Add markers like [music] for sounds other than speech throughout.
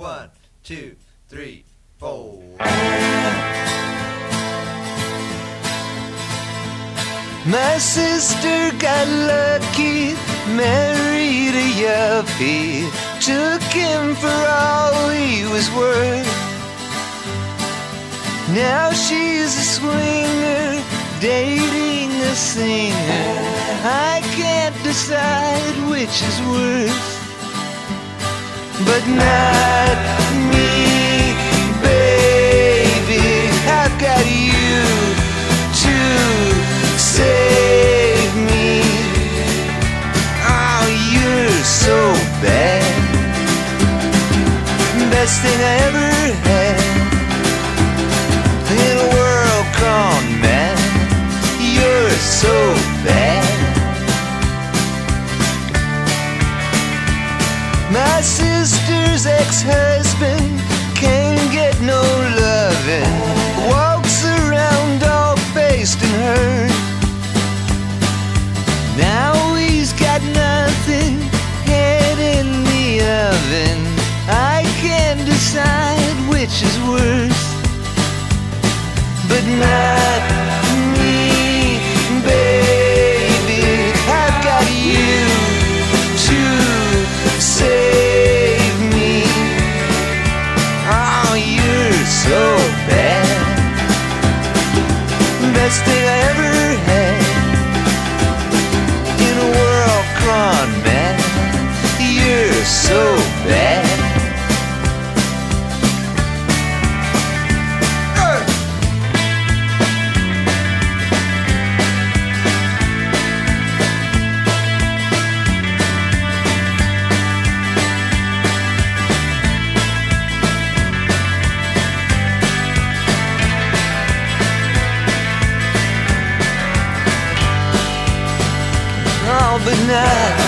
One, two, three, four. My sister got lucky, married a yuppie, took him for all he was worth. Now she's a swinger, dating a singer. I can't decide which is worse but not me, baby. I've got you to save me. Oh, you're so bad. Best thing I ever had in a world gone mad. You're so bad. My whose ex husband can't get no loving walks around all based in her. Now he's got nothing, head in the oven. I can't decide which is worse, but not. best day I ever had in a world gone mad. You're so bad. tonight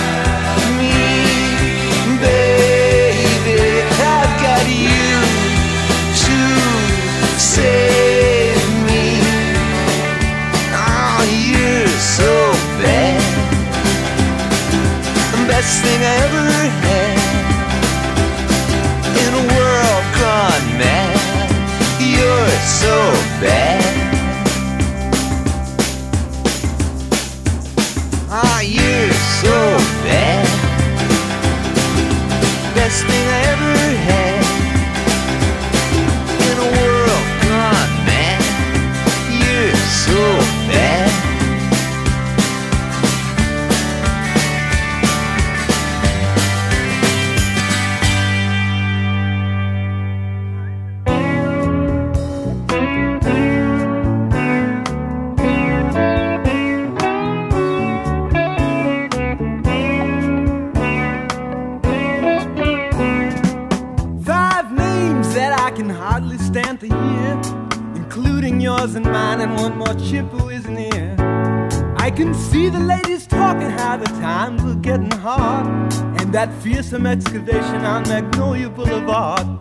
some excavation on Magnolia Boulevard.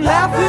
laughing.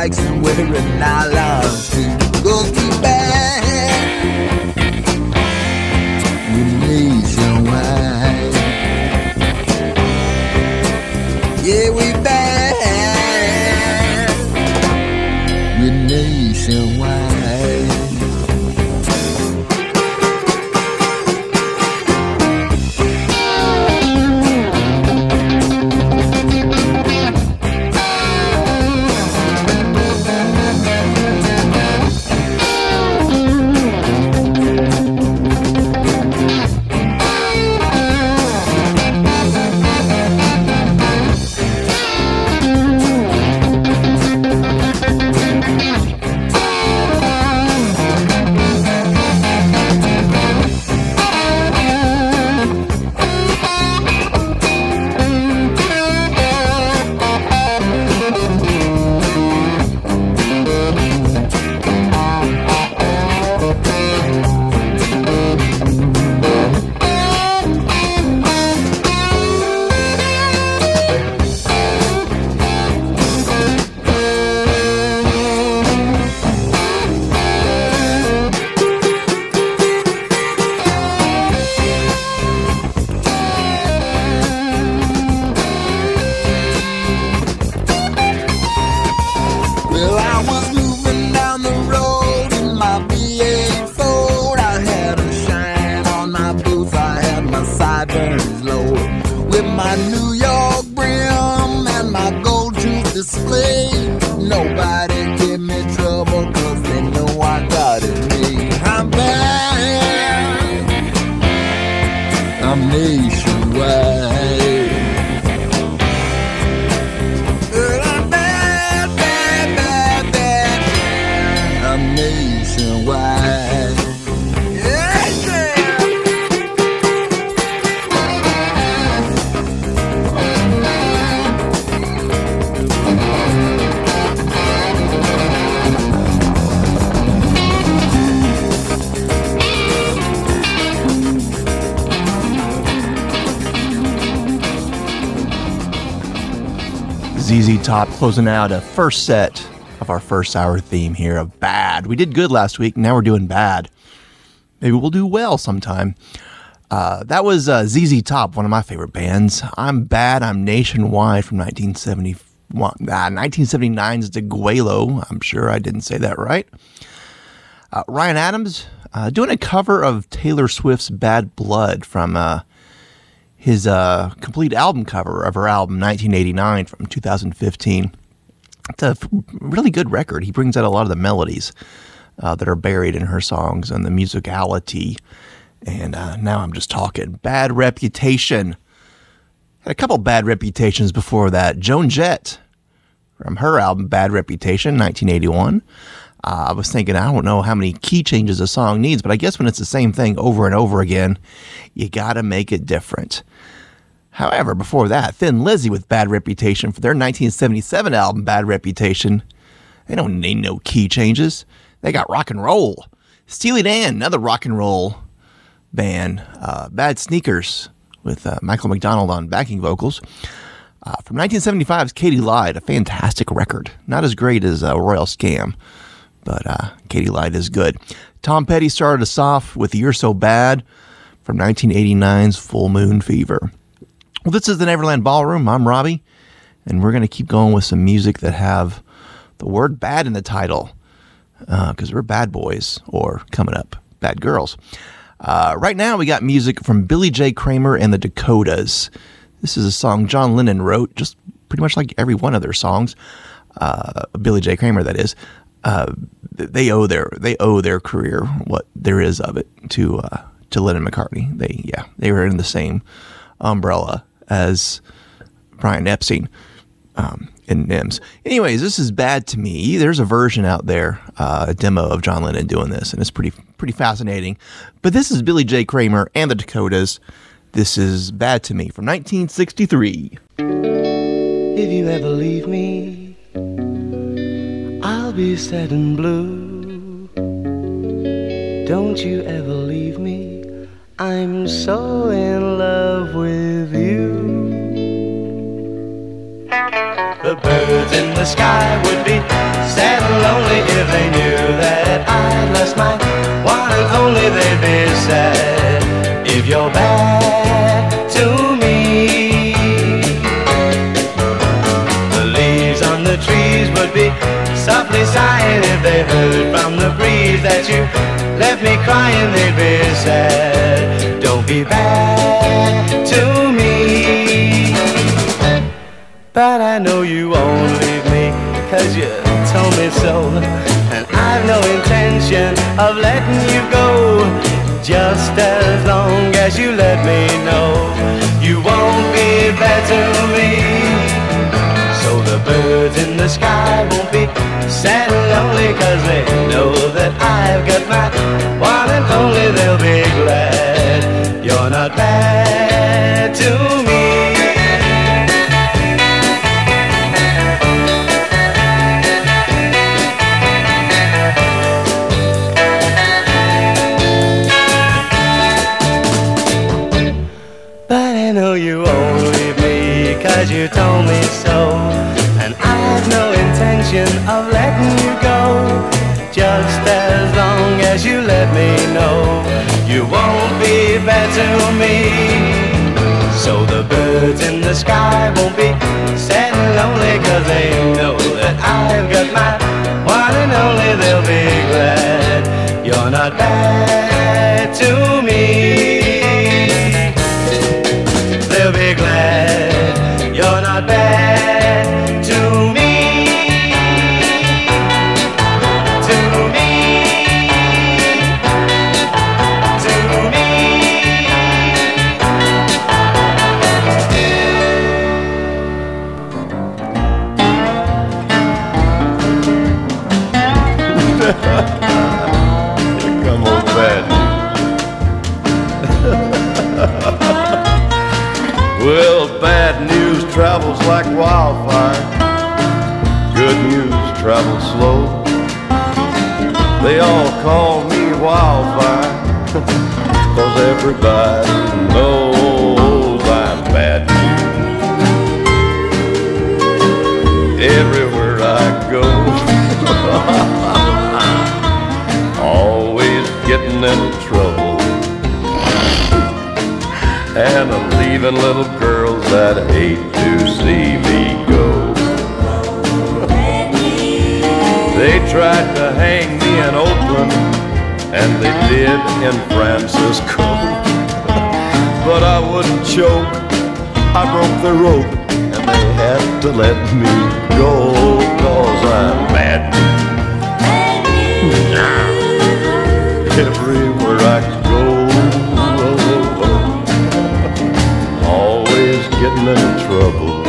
Strikes and wearing nylons too. Go closing out a first set of our first hour theme here of bad. We did good last week. Now we're doing bad. Maybe we'll do well sometime. Uh, that was uh, ZZ Top, one of my favorite bands. I'm Bad, I'm Nationwide from 1971. Uh, 1979's Degüello. I'm sure I didn't say that right. Uh, Ryan Adams uh, doing a cover of Taylor Swift's Bad Blood from uh, his uh, complete album cover of her album 1989 from 2015. It's a really good record. He brings out a lot of the melodies uh, that are buried in her songs and the musicality. And uh, now I'm just talking. Bad Reputation. Had a couple bad reputations before that. Joan Jett from her album Bad Reputation, 1981. Uh, I was thinking, I don't know how many key changes a song needs, but I guess when it's the same thing over and over again, you got to make it different. However, before that, Thin Lizzy with Bad Reputation for their 1977 album Bad Reputation. They don't need no key changes. They got rock and roll. Steely Dan, another rock and roll band. Uh, Bad Sneakers with uh, Michael McDonald on backing vocals. Uh, from 1975's Katy Lied, a fantastic record. Not as great as uh, Royal Scam, but uh, Katy Lied is good. Tom Petty started us off with You're So Bad from 1989's Full Moon Fever. Well, this is the Neverland Ballroom. I'm Robbie, and we're going to keep going with some music that have the word bad in the title because we're bad boys or coming up, bad girls. Uh, right now, we got music from Billy J. Kramer and the Dakotas. This is a song John Lennon wrote, just pretty much like every one of their songs. Uh, Billy J. Kramer, that is. Uh, they owe their they owe their career what there is of it to uh, to Lennon McCartney. They yeah they were in the same umbrella as Brian Epstein um, in NEMS. Anyways, this is bad to me. There's a version out there, uh, a demo of John Lennon doing this, and it's pretty pretty fascinating. But this is Billy J. Kramer and the Dakotas. This is bad to me from 1963. If you ever leave me, I'll be sad and blue. Don't you ever leave me, I'm so in love with you. The birds in the sky would be sad and lonely if they knew that I lost my one and only. They'd be sad if you're back to me. The leaves on the trees would be softly sighing if they heard from the breeze that you left me crying. They'd be sad. Don't be bad to me. But I know you won't leave me, cause you told me so. And I've no intention of letting you go. Just as long as you let me know you won't be bad to me. So the birds in the sky won't be sad and lonely, cause they know that I've got my one and only. They'll be glad you're not bad to me. You told me so. And I've no intention of letting you go. Just as long as you let me know. You won't be bad to me. So the birds in the sky won't be sad and lonely Cause they know that I've got my one and only. They'll be glad you're not bad to Cause everybody knows I'm bad news. Everywhere I go. [laughs] always getting in trouble and I'm leaving little girls that hate to see me go. They tried to hang me in Oakland and they did in Francisco, [laughs] but I wouldn't choke. I broke the rope and they had to let me go cause I'm mad. [laughs] everywhere I go. [laughs] Always getting in trouble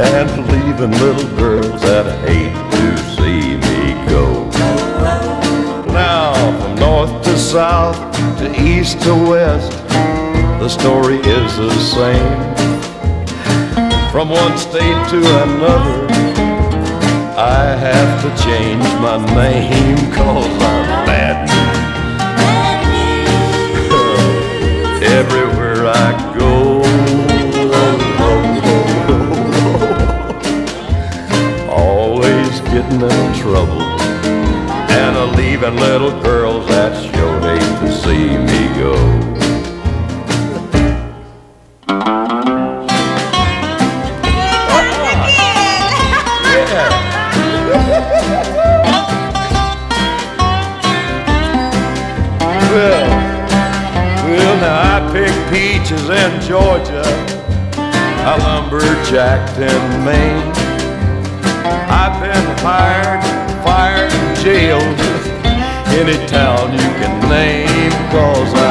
and leaving little girls that south, to east to west, the story is the same. From one state to another, I have to change my name cause I'm bad news. [laughs] Everywhere I go. [laughs] Always getting in trouble. And a leaving little girls lumberjacked in Maine. I've been hired, fired, and jailed. Any town you can name, cause I'm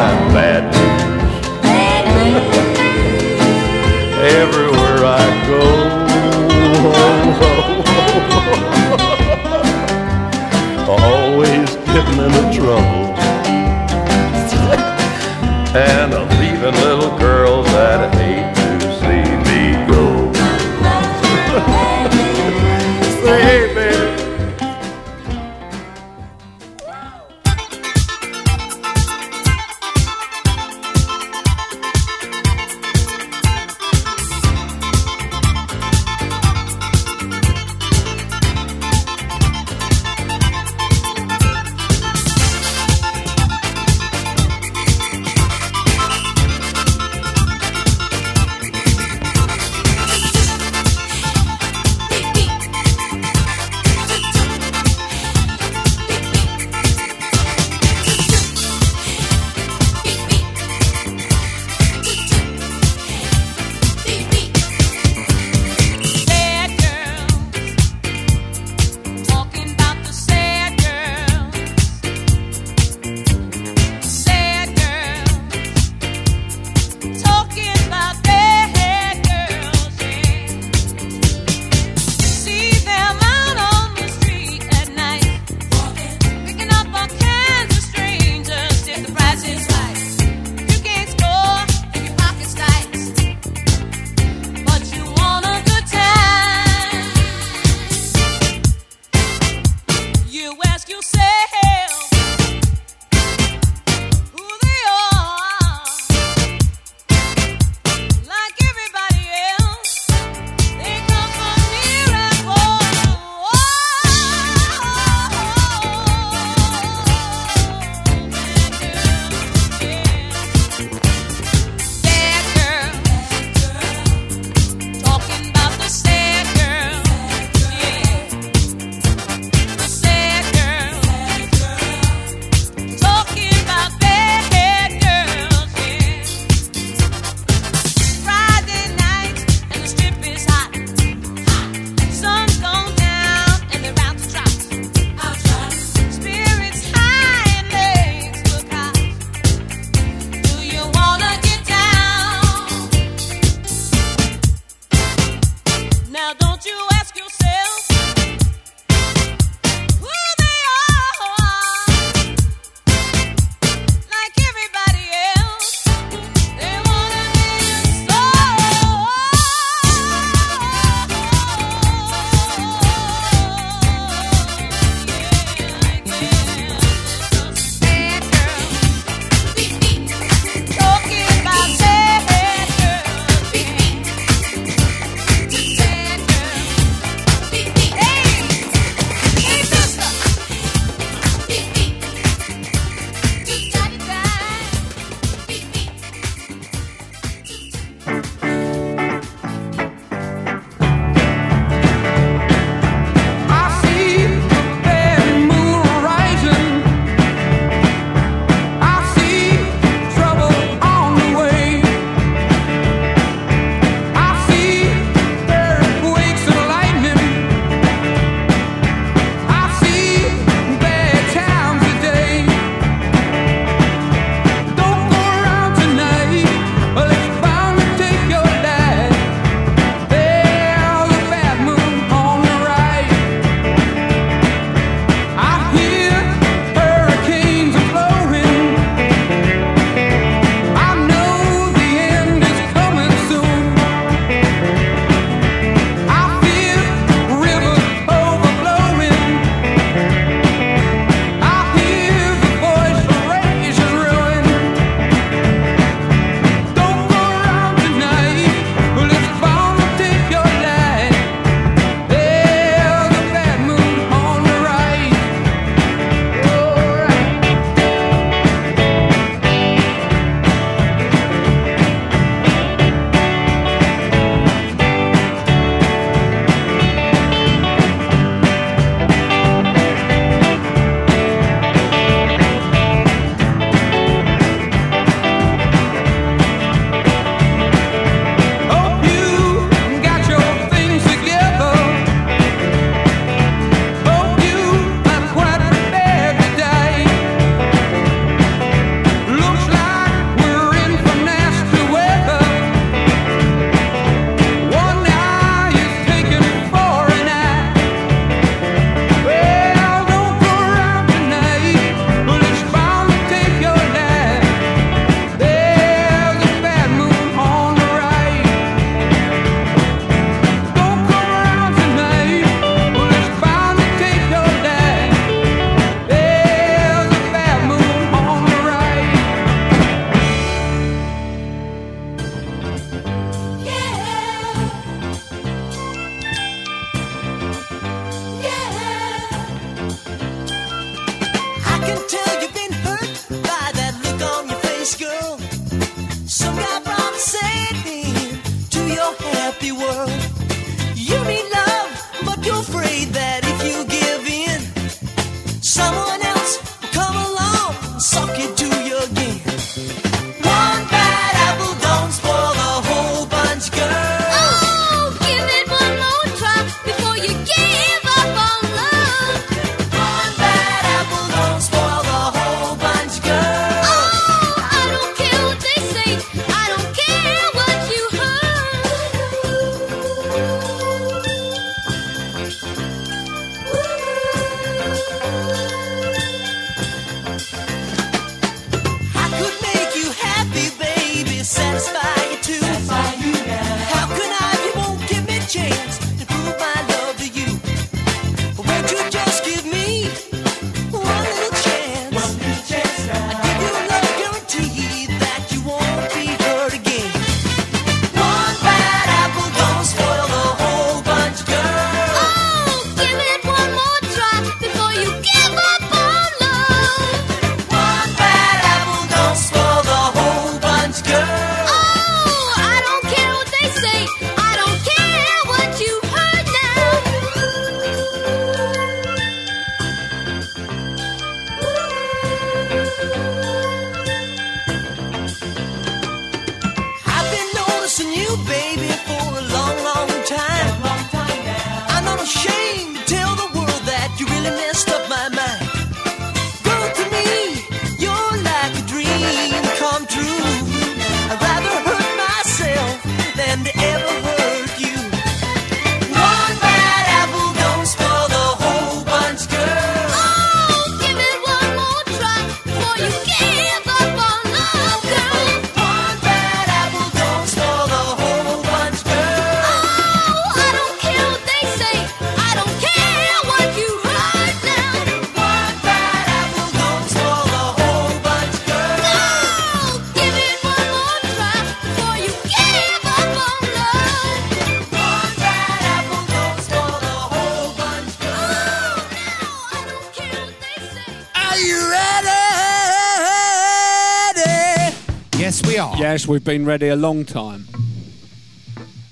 are. Yes, we've been ready a long time.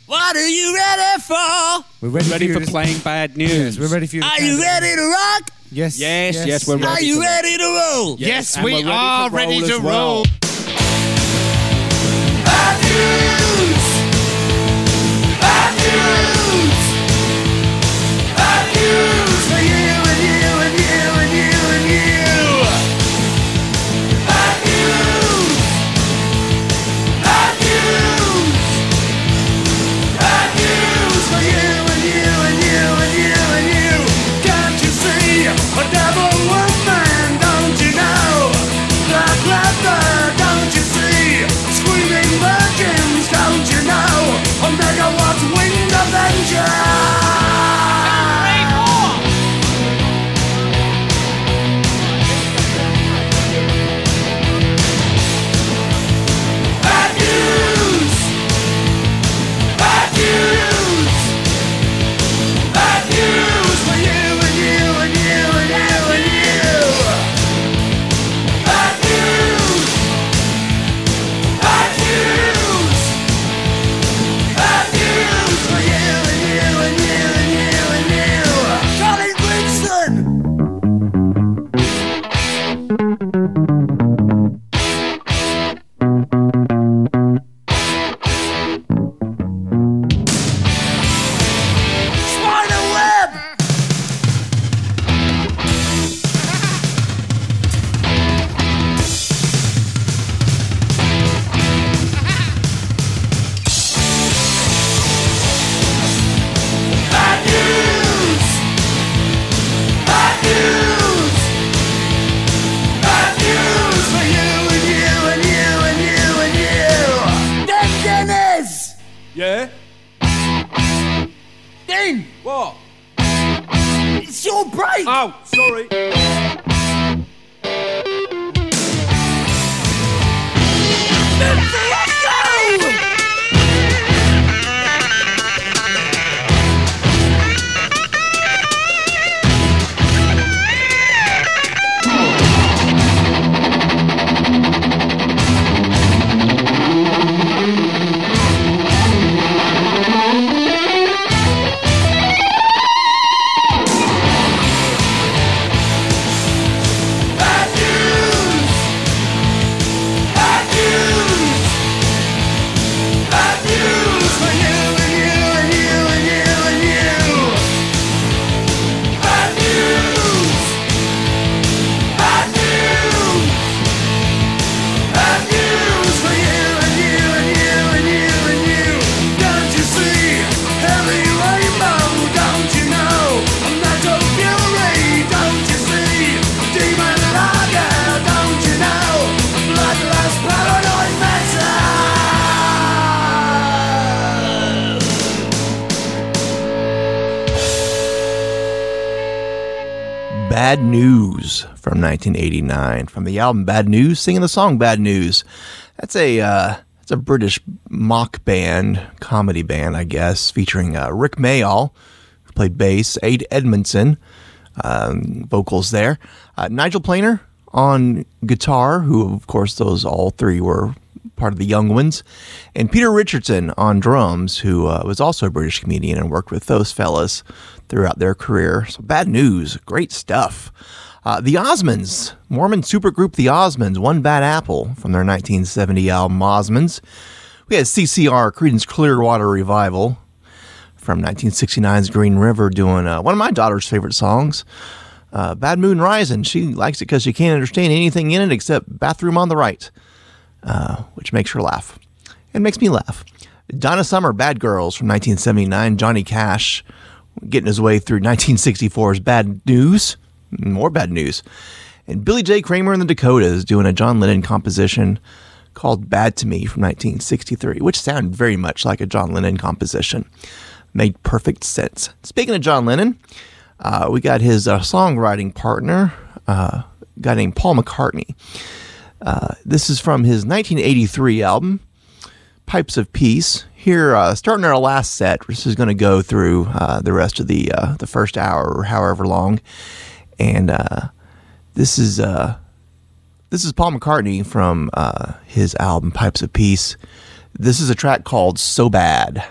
What are you ready for? We're ready, Ready for, for playing bad news. Yes, we're ready for you. to Are you ready to rock? Yes. Yes, yes, we're ready. Are ready. you to roll. ready to roll? Yes, and we we're ready are to ready to as roll. 1989 from the album Bad News, singing the song Bad News. That's a uh, that's a British mock band, comedy band, I guess, featuring uh, Rik Mayall, who played bass, Ade Edmondson, um, vocals there, uh, Nigel Planer on guitar, who of course those all three were part of the Young Ones, and Peter Richardson on drums, who uh, was also a British comedian and worked with those fellas throughout their career. So bad news, great stuff. Uh, the Osmonds, Mormon supergroup The Osmonds, One Bad Apple from their 1970 album Osmonds. We had CCR, Creedence Clearwater Revival from 1969's Green River doing uh, one of my daughter's favorite songs, uh, Bad Moon Rising. She likes it because she can't understand anything in it except Bathroom on the Right, uh, which makes her laugh. It makes me laugh. Donna Summer, Bad Girls from 1979. Johnny Cash getting his way through 1964's Bad News. More bad news. And Billy J. Kramer and the Dakotas doing a John Lennon composition called Bad to Me from 1963, which sounded very much like a John Lennon composition. Made perfect sense. Speaking of John Lennon, uh, we got his uh, songwriting partner, uh, a guy named Paul McCartney. Uh, this is from his 1983 album, Pipes of Peace. Here, uh, starting our last set, this is going to go through uh, the rest of the the first hour or however long, and uh, this is uh, this is Paul McCartney from uh, his album Pipes of Peace. This is a track called "So Bad."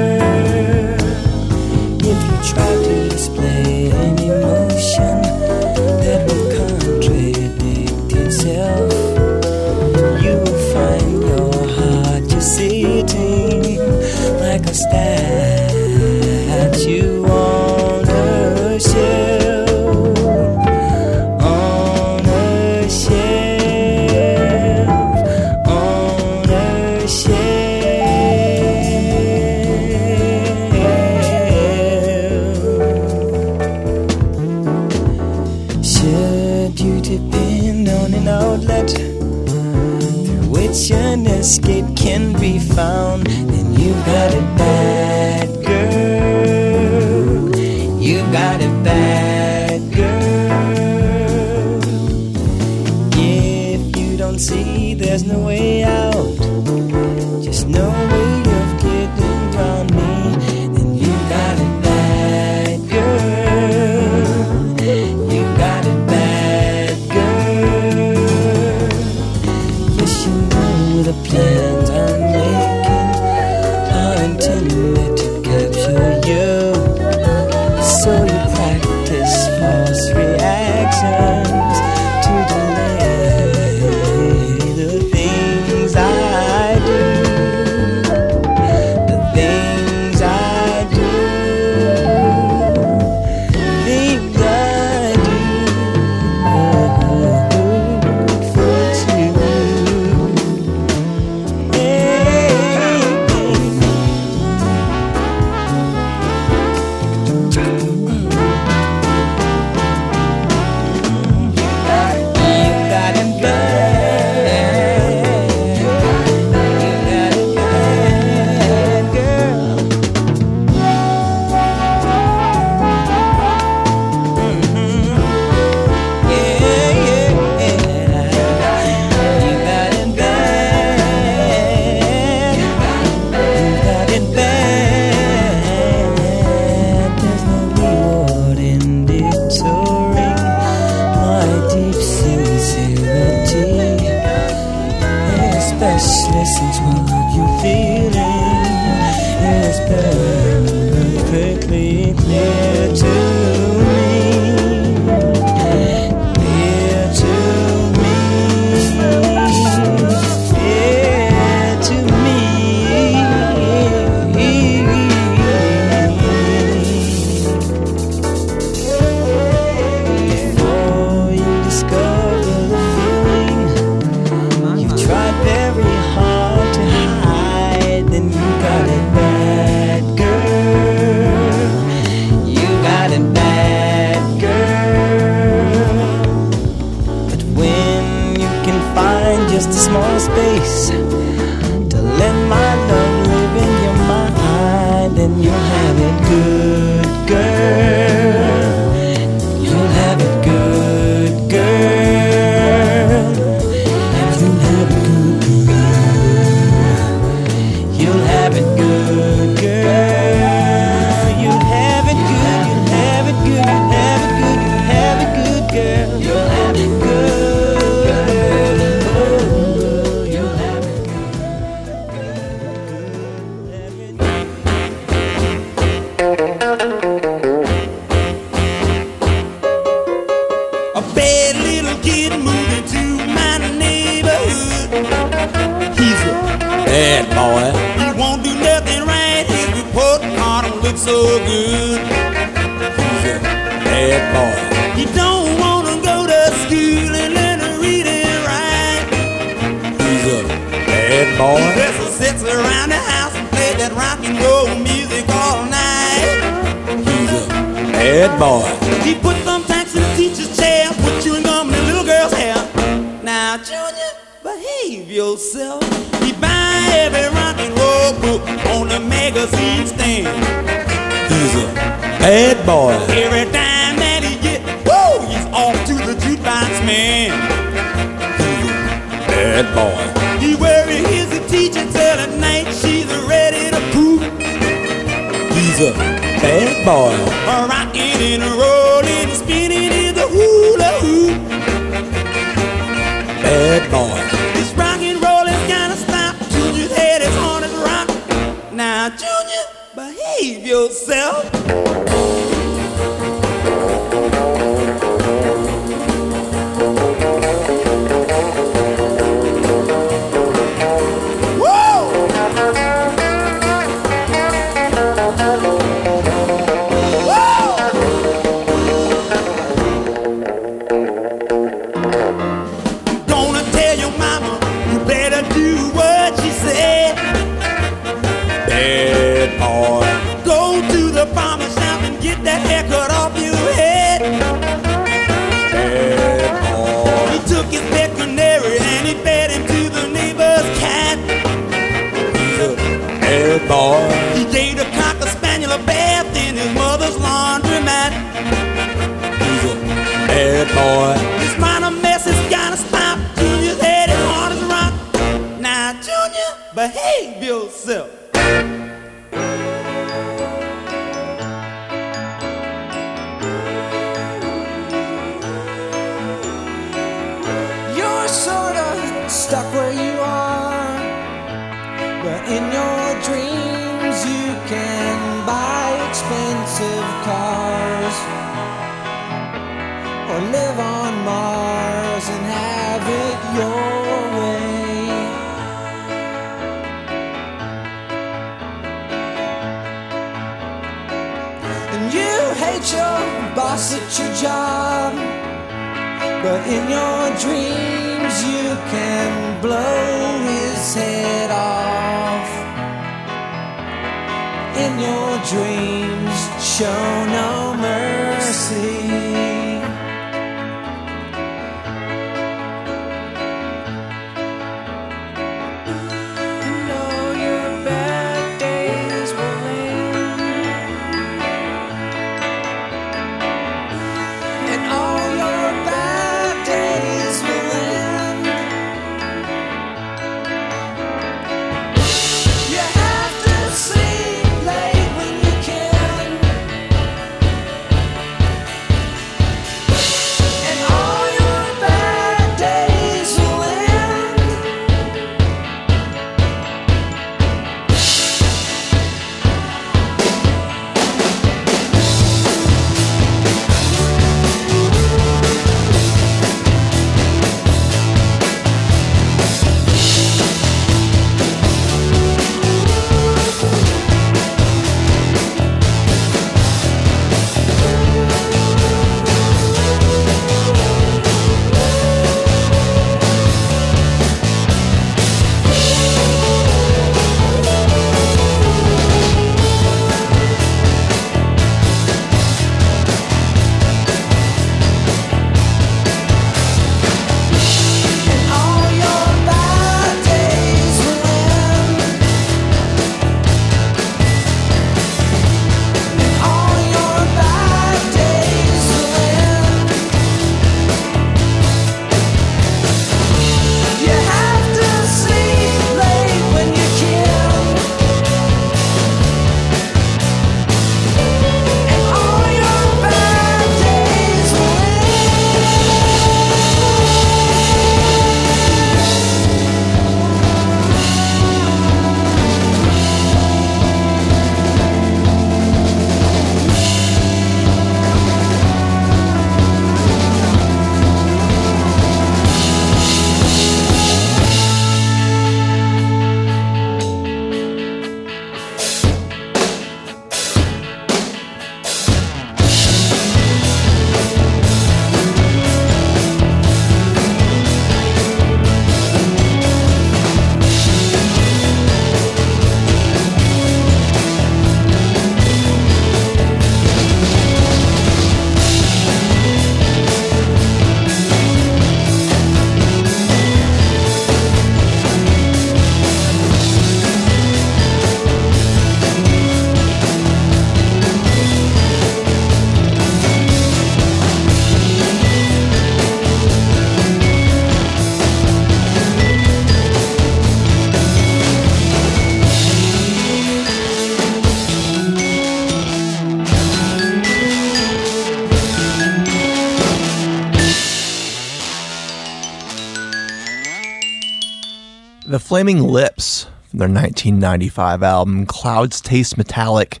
Flaming Lips from their 1995 album Clouds Taste Metallic.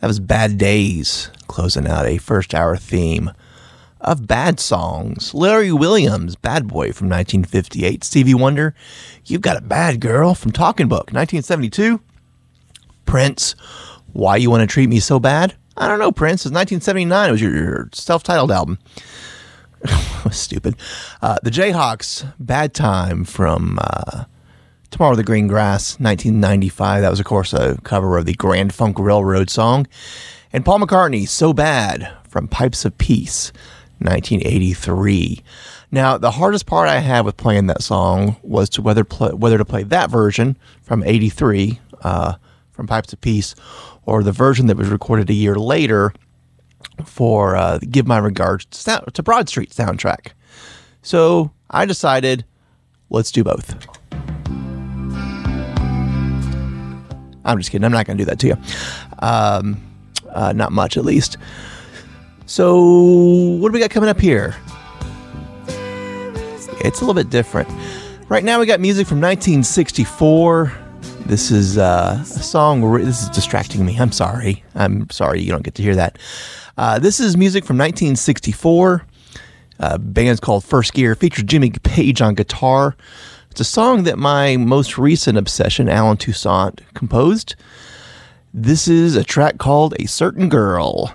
That was Bad Days, closing out a first hour theme of bad songs. Larry Williams, Bad Boy from 1958. Stevie Wonder, You've Got a Bad Girl from Talking Book, 1972. Prince, Why You Want to Treat Me So Bad? I don't know, Prince. It was 1979. It was your, your self titled album. [laughs] Stupid. Uh, the Jayhawks, Bad Time from uh, Tomorrow the Green Grass, 1995. That was, of course, a cover of the Grand Funk Railroad song. And Paul McCartney, So Bad from Pipes of Peace, 1983. Now, the hardest part I had with playing that song was to whether whether to play that version from '83 uh, from Pipes of Peace, or the version that was recorded a year later for uh, "Give My Regards" to Broad Street soundtrack. So I decided, let's do both. I'm just kidding. I'm not going to do that to you. Um, uh, not much, at least. So, what do we got coming up here? It's a little bit different. Right now, we got music from 1964. This is uh, a song. This is distracting me. I'm sorry. I'm sorry you don't get to hear that. Uh, this is music from 1964. Uh, band's called First Gear. Features Jimmy Page on guitar. It's a song that my most recent obsession, Allen Toussaint, composed. This is a track called A Certain Girl.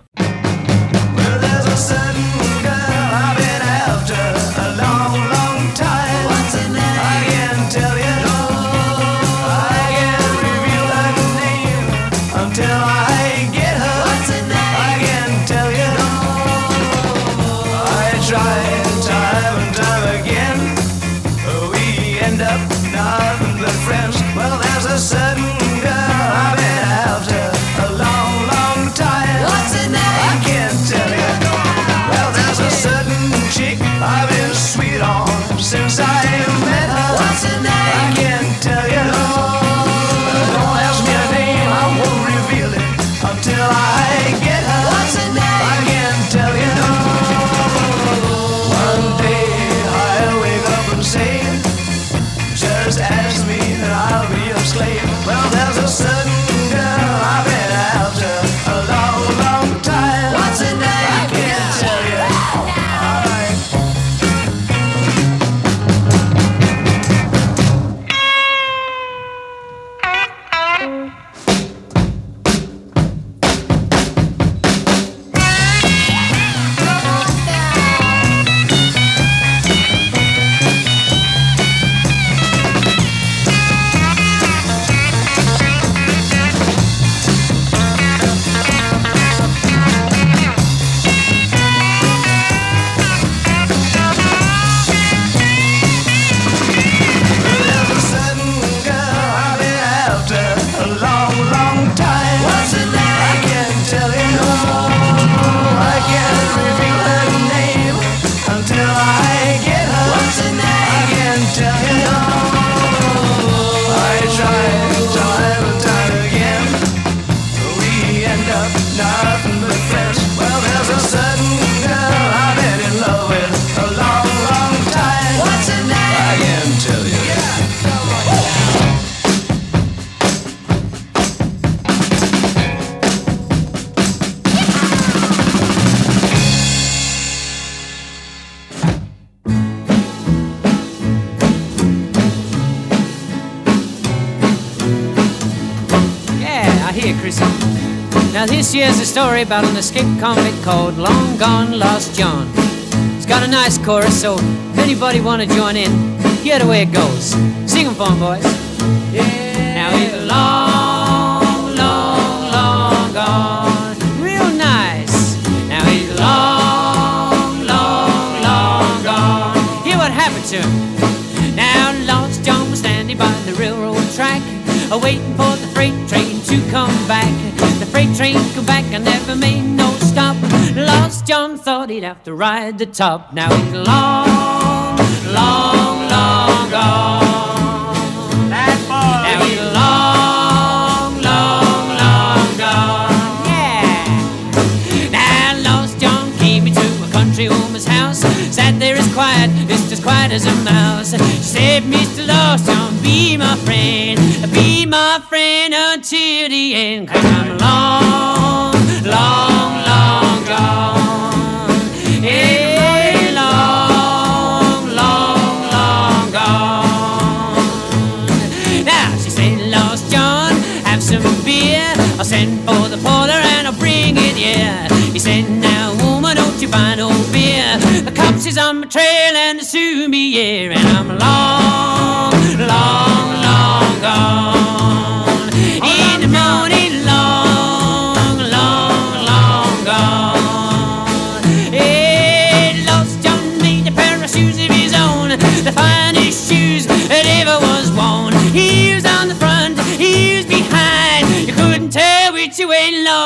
Now this here's a story about an escaped convict called Long Gone Lost John. It's got a nice chorus, so if anybody wanna join in, hear the way it goes. Sing 'em for 'em, boys. Yeah. Now he's long, long, long gone. Real nice. Now he's long, long, long gone. Hear what happened to him. Now Lost John was standing by the railroad track, waiting for the freight train to come back. Freight train come back and never made no stop. Lost John thought he'd have to ride the top. Now he's long, long, long gone. That boy. Now he's long, long, long gone. Yeah. Now Lost John came into a country woman's house. Sat there as quiet, just as quiet as a mouse. She said, Mr. down until the end. Cause I'm long, long, long gone. Hey, long, long, long gone. Now she said, Lost John, have some beer. I'll send for the porter and I'll bring it, yeah. He said, Now, woman, don't you buy no beer. The cops is on my trail and they sue me, yeah. And I'm long,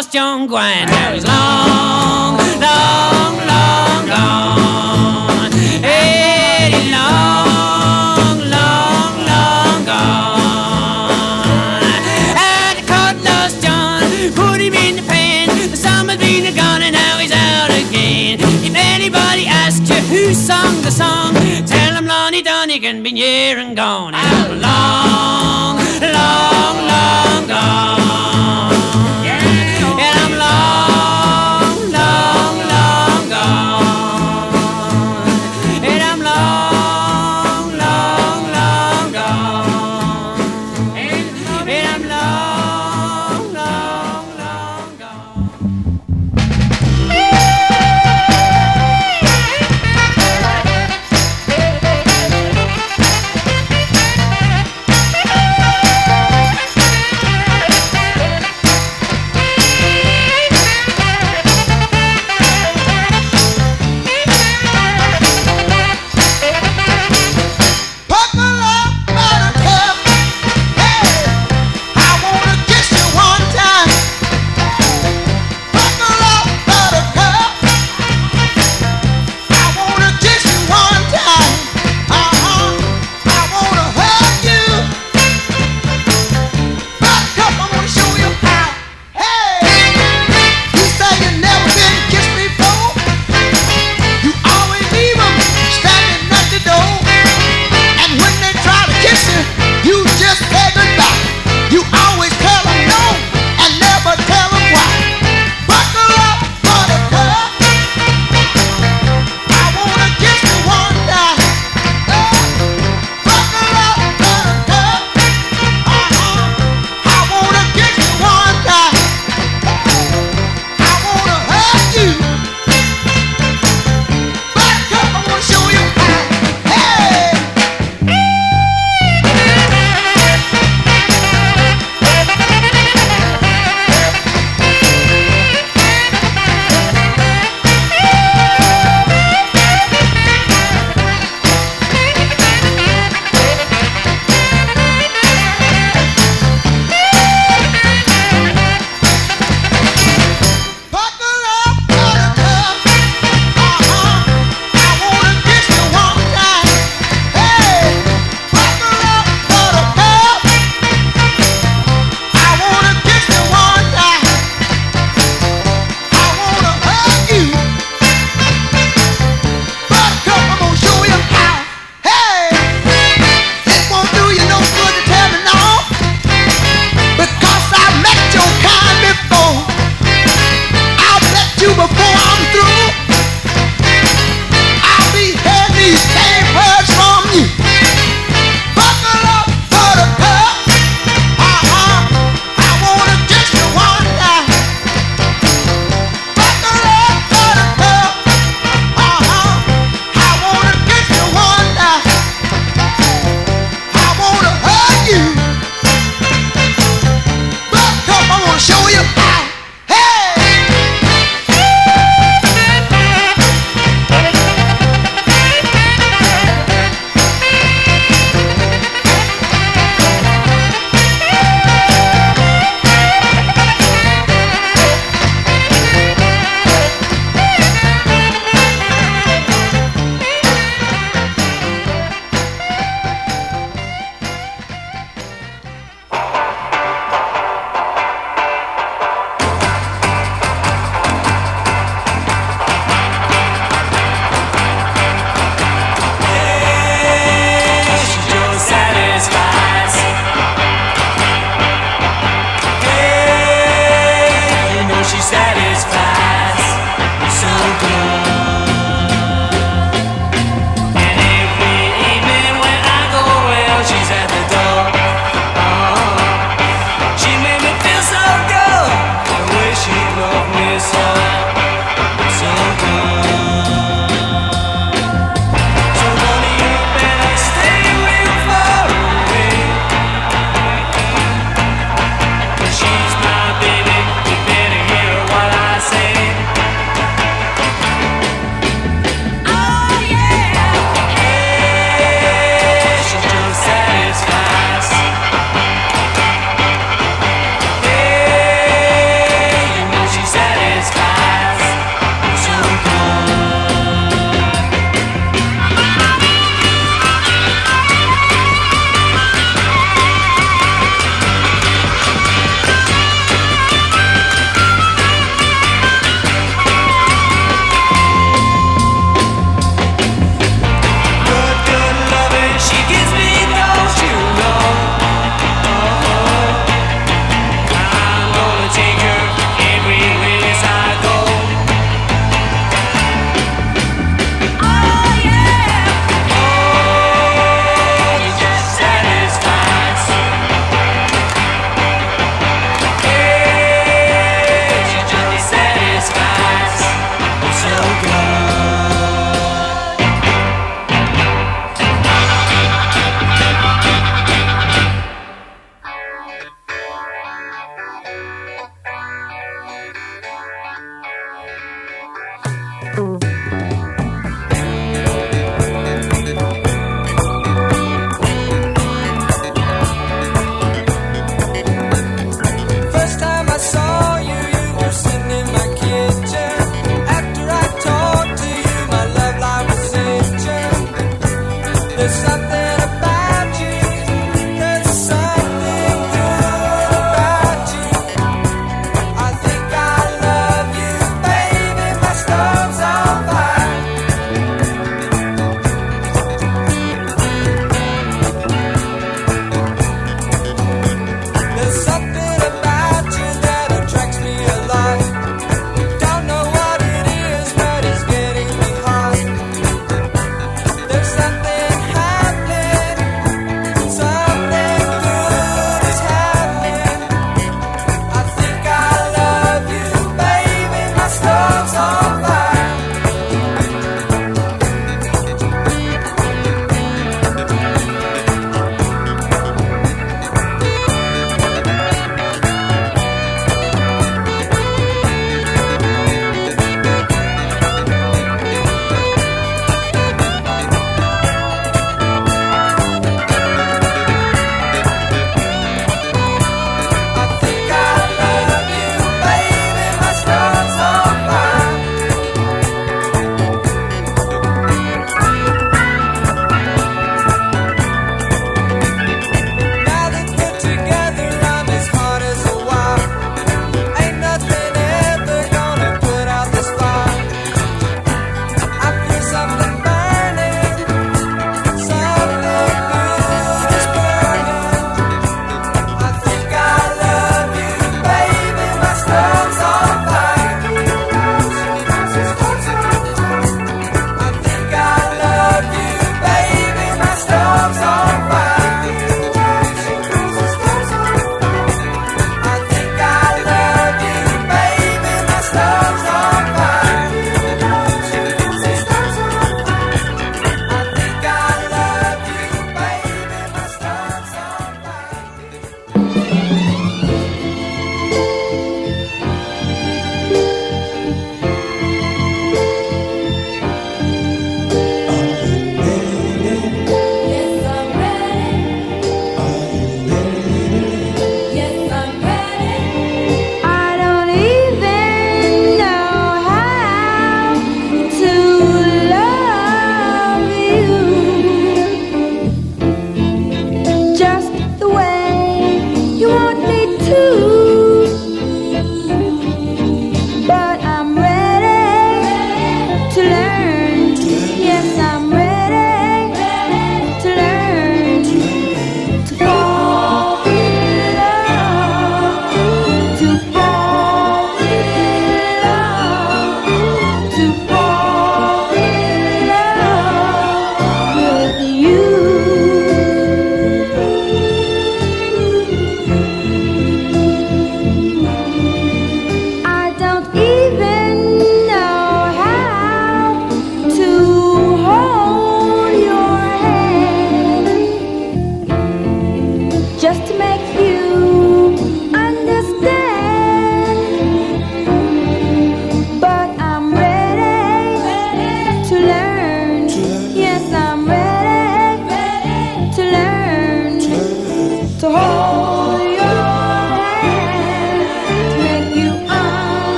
Lost John long, long, long gone. Long, long, long gone. Caught Lost John, put him in the. The summer's been gone and now he's out again. If anybody asks you who sung the song, tell him Lonnie Donegan been here and gone.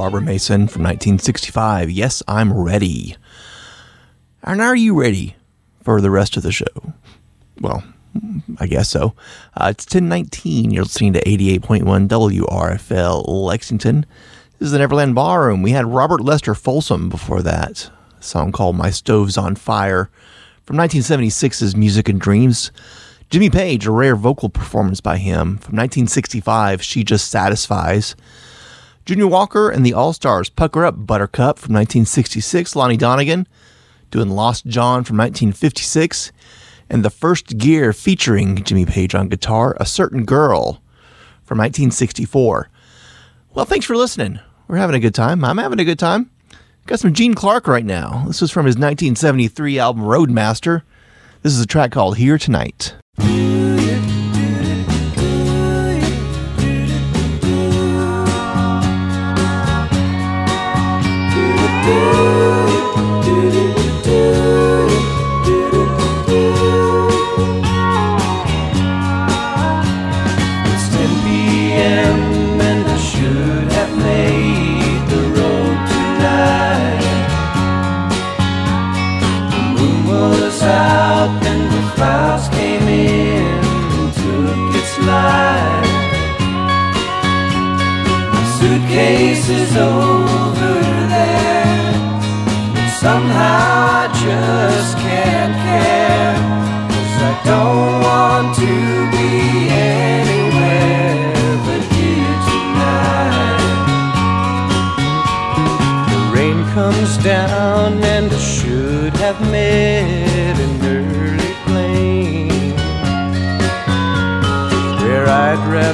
Barbara Mason from 1965. Yes, I'm ready. And are you ready for the rest of the show? Well, I guess so. Uh, it's 1019. You're listening to 88.1 WRFL Lexington. This is the Neverland Ballroom. We had Robert Lester Folsom before that. A song called My Stove's on Fire from 1976's Music and Dreams. Jimmy Page, a rare vocal performance by him. From 1965, She Just Satisfies. Junior Walker and the All Stars, Pucker Up Buttercup from 1966. Lonnie Donegan doing Lost John from 1956. And The First Gear featuring Jimmy Page on guitar, A Certain Girl from 1964. Well, thanks for listening. We're having a good time. I'm having a good time. Got some Gene Clark right now. This is from his 1973 album Roadmaster. This is a track called Here Tonight.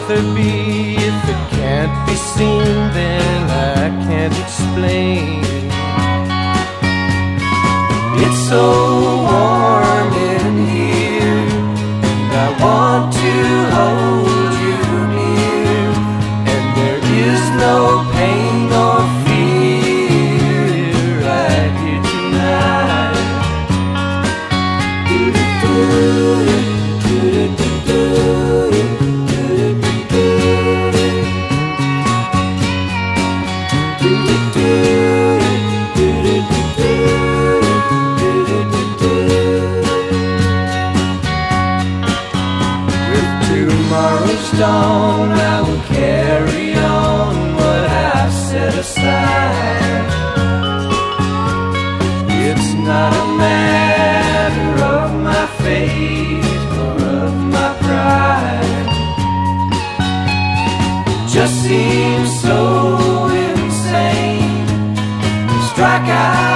I'd be if it can't be seen, then I can't explain. It's so warm in here, and I want to hold dawn, I will carry on what I've set aside. It's not a matter of my faith or of my pride. It just seems so insane strike out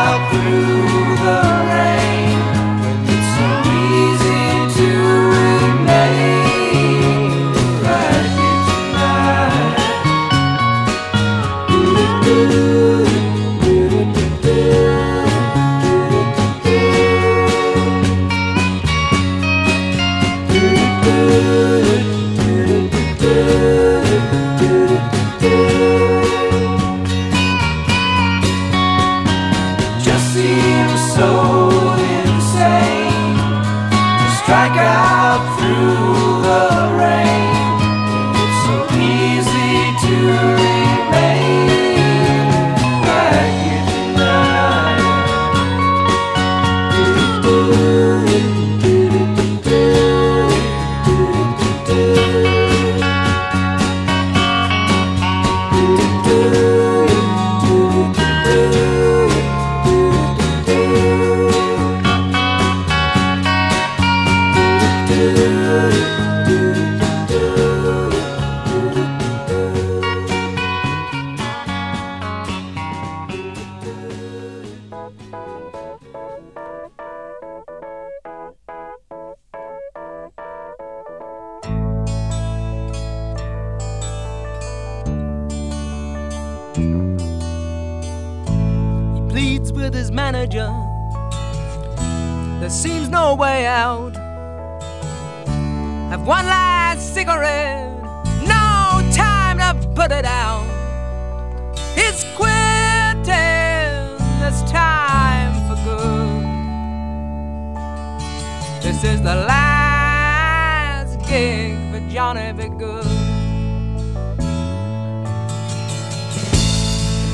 gonna be good.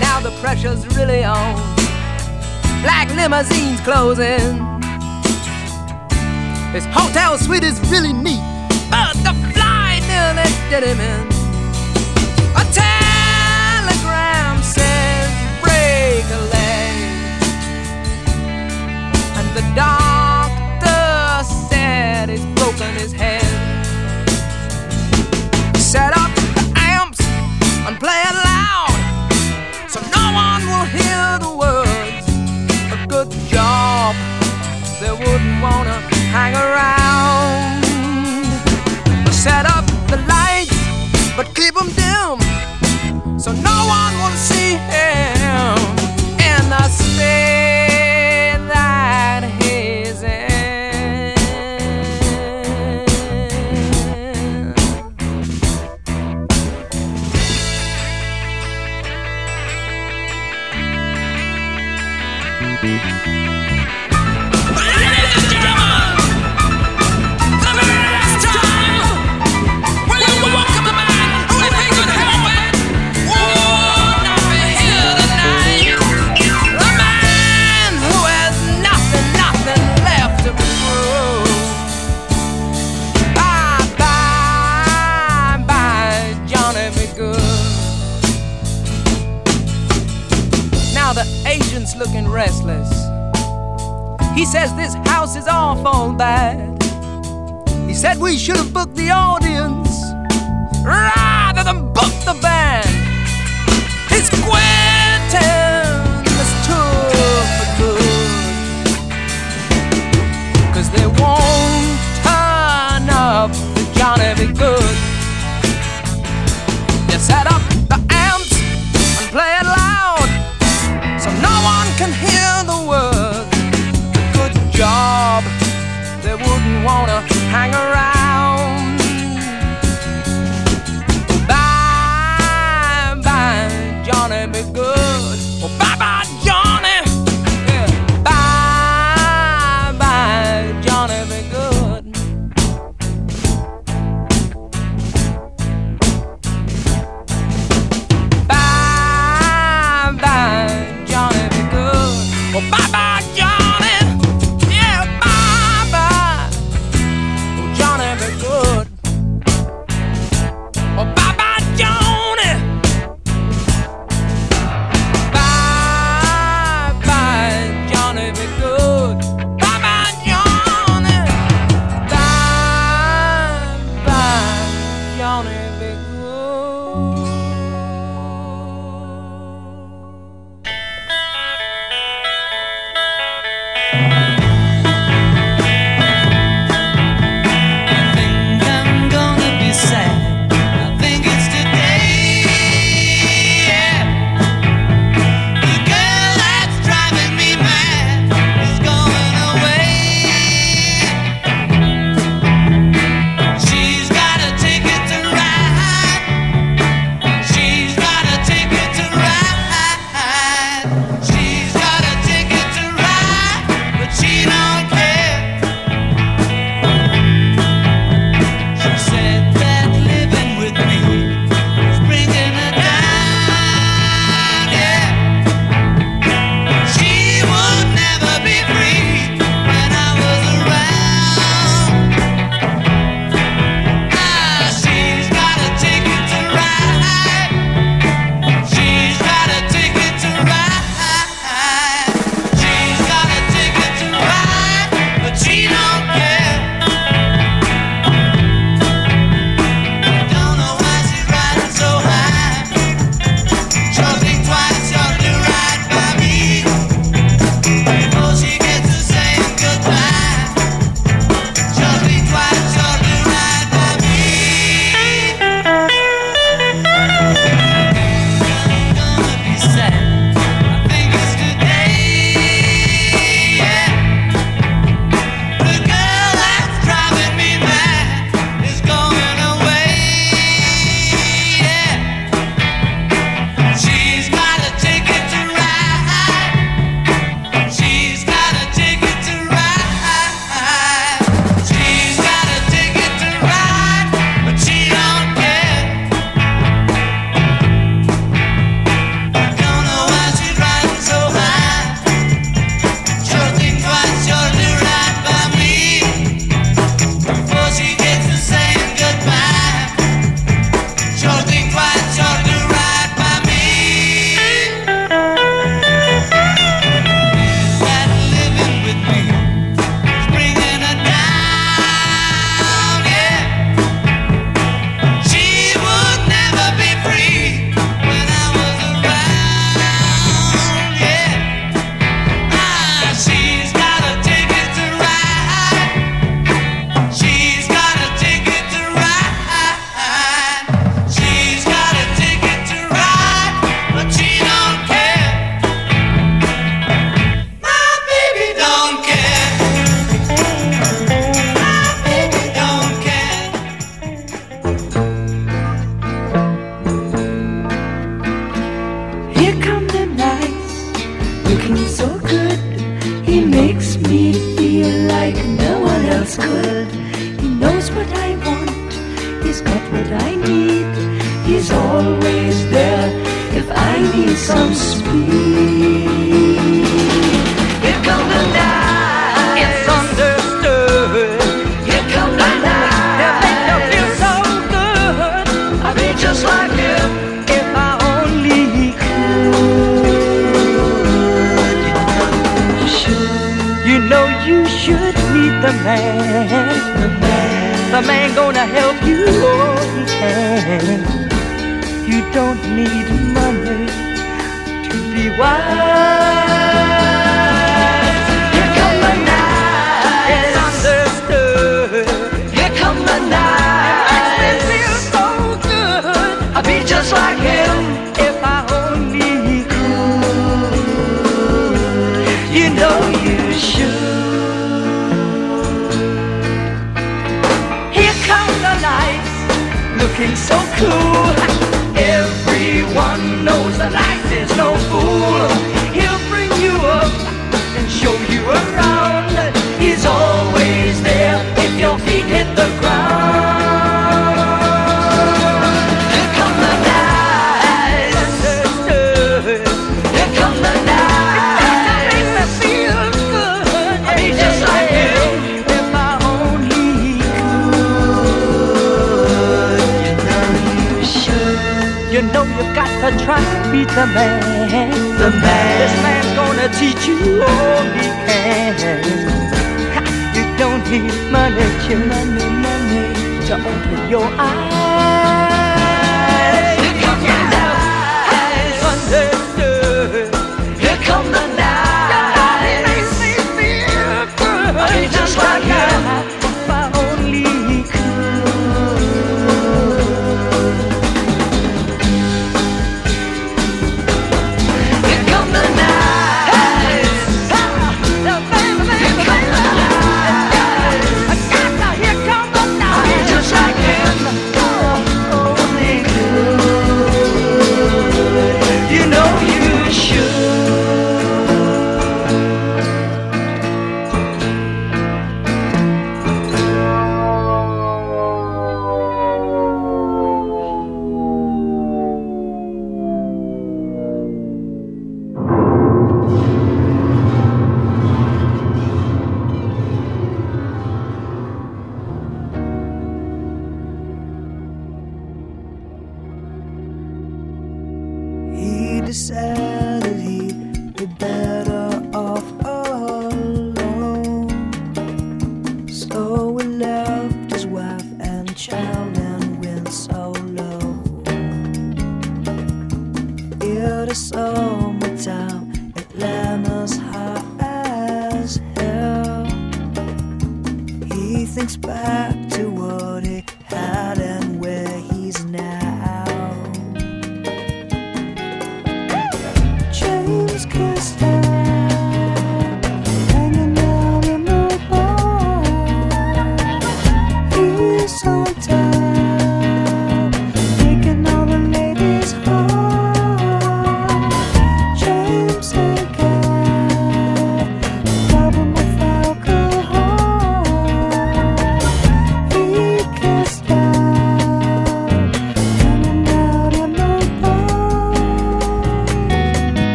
Now the pressure's really on. Black limousines closing. This hotel suite is really neat, but the fly nearly did him in.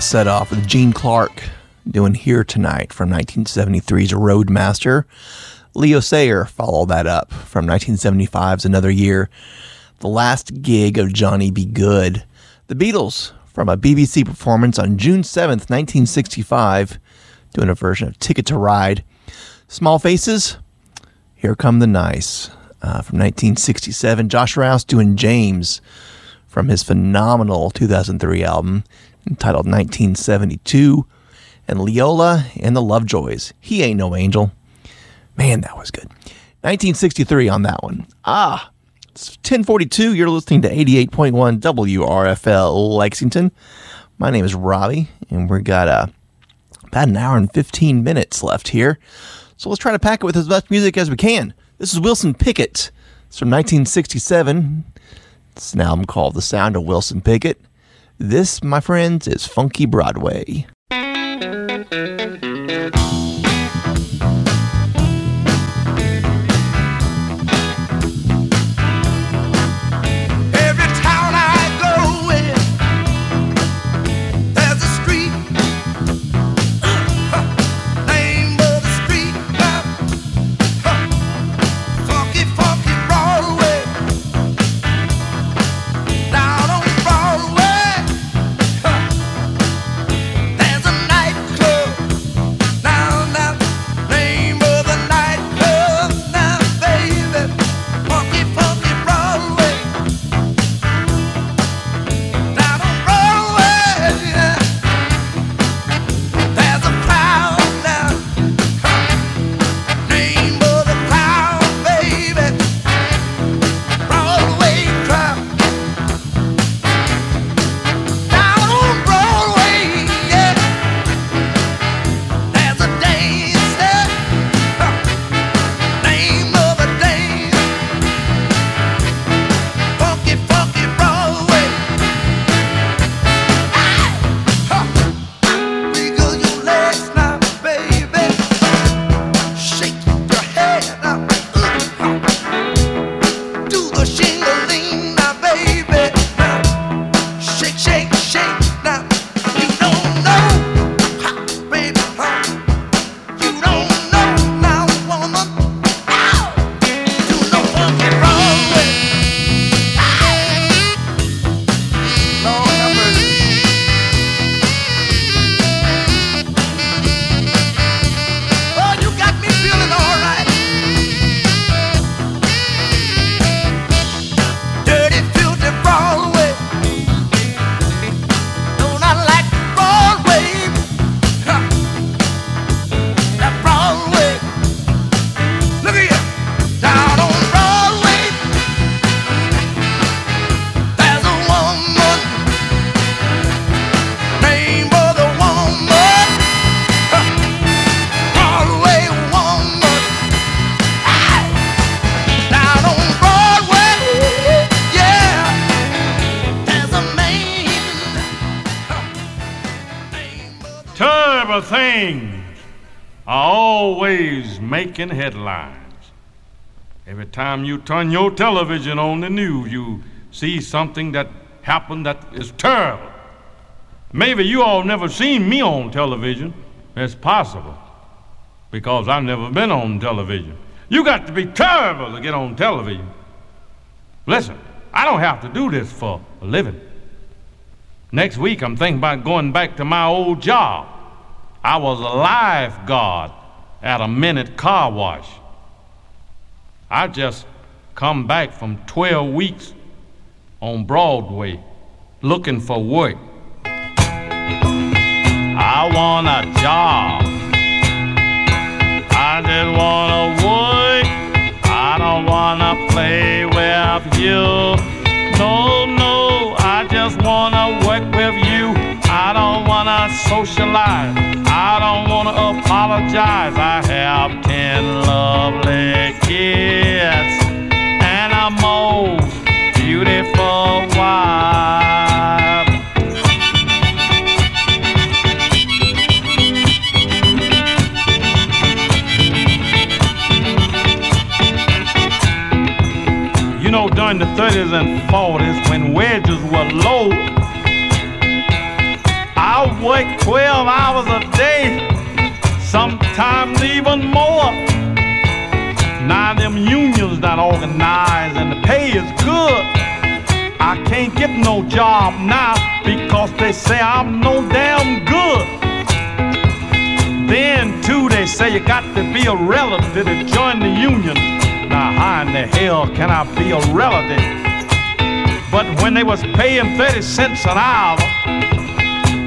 that set off with Gene Clark doing Here Tonight from 1973's Roadmaster. Leo Sayer followed that up from 1975's Another Year. The Last Gig of Johnny B. Goode. The Beatles from a BBC performance on June 7th, 1965, doing a version of Ticket to Ride. Small Faces, Here Come the Nice uh, from 1967. Josh Rouse doing James from his phenomenal 2003 album entitled 1972. And Leola and the Lovejoys, He Ain't No Angel. Man, that was good. 1963 on that one. Ah, it's 1042. You're listening to 88.1 WRFL Lexington. My name is Robbie, and we've got uh, about an hour and 15 minutes left here. So let's try to pack it with as much music as we can. This is Wilson Pickett. It's from 1967. It's an album called The Sound of Wilson Pickett. This, my friends, is Funky Broadway. Making headlines. Every time you turn your television on the news, you see something that happened that is terrible. Maybe you all never seen me on television. It's possible. Because I've never been on television. You got to be terrible to get on television. Listen, I don't have to do this for a living. Next week, I'm thinking about going back to my old job. I was a lifeguard at a minute car wash. I just come back from 12 weeks on Broadway looking for work. I want a job. I just want to work. I don't want to play with you. No, no, I just want to socialize. I don't want to apologize. I have 10 lovely kids and a most beautiful wife. You know, during the 30s and 40s, when wages were low, I worked 12 hours a day, sometimes even more. Now them unions that organize and the pay is good. I can't get no job now because they say I'm no damn good. Then, too, they say you got to be a relative to join the union. Now, how in the hell can I be a relative? But when they was paying 30 cents an hour,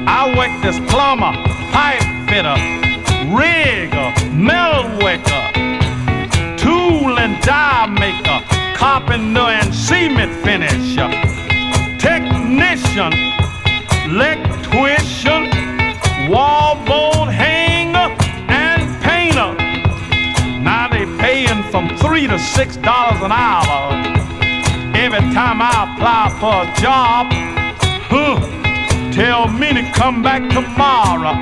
I worked as plumber, pipe fitter, rigger, metal worker, tool and die maker, carpenter and cement finisher, technician, electrician, wallboard hanger, and painter. Now they paying from three to six dollars an hour. Every time I apply for a job, huh, tell me to come back tomorrow.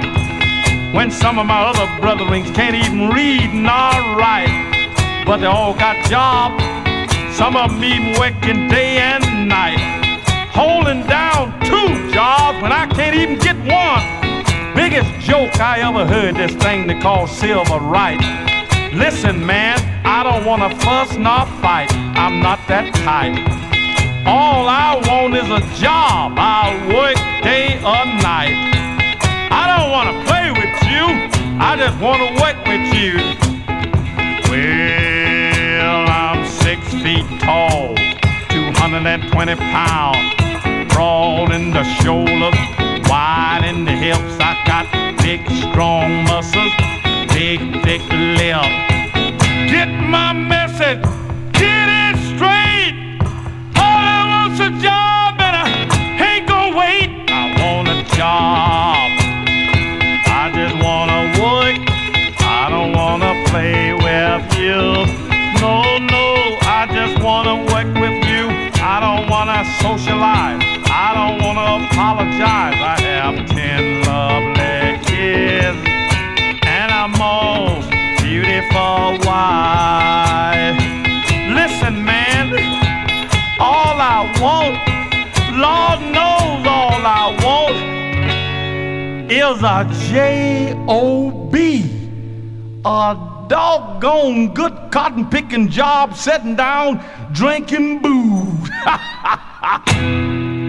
When some of my other brethrens can't even read nor write, but they all got jobs. Some of even working day and night, holding down two jobs when I can't even get one. Biggest joke I ever heard this thing they call silver right. Listen, man, I don't want to fuss nor fight. I'm not that type. All I want is a job. I'll work day or night. I don't want to play with you. I just want to work with you. Well, I'm six feet tall, 220 pounds, broad in the shoulders, wide in the hips. I got big, strong muscles, big, thick lips. Get my message, apologize. I have ten lovely kids and a most beautiful wife. Listen, man, all I want, Lord knows all I want is a J-O-B. A doggone good cotton picking job sitting down drinking booze. [laughs]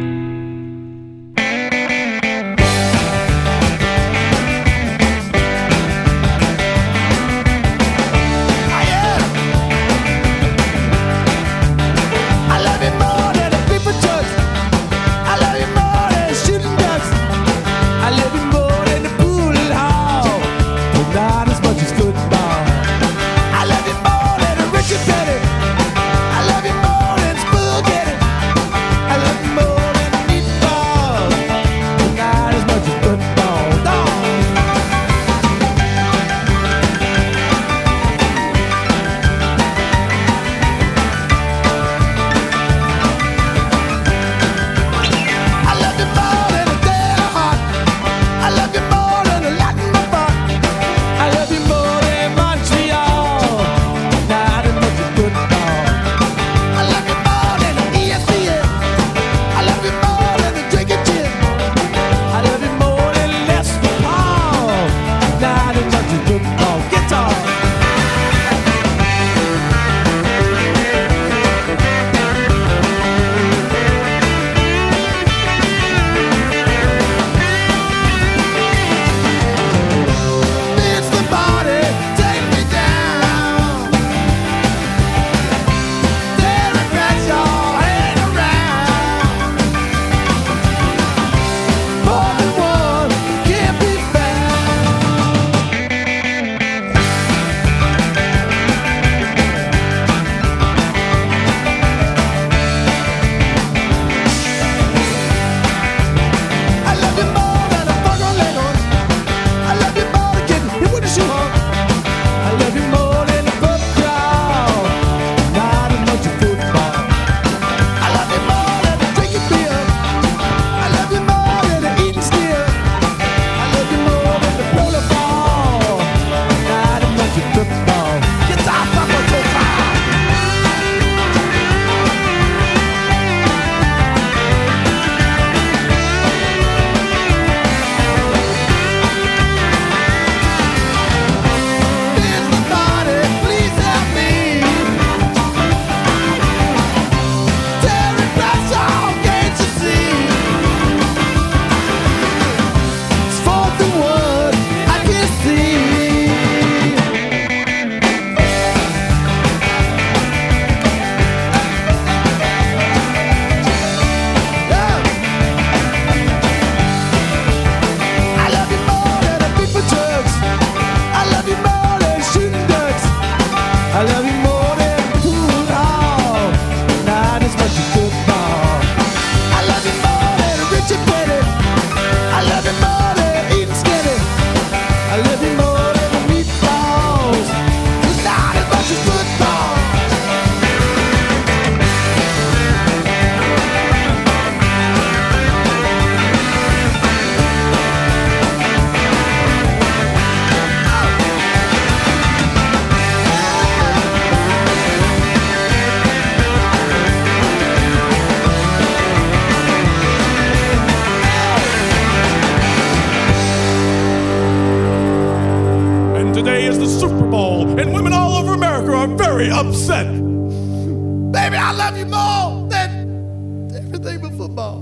More than everything but football.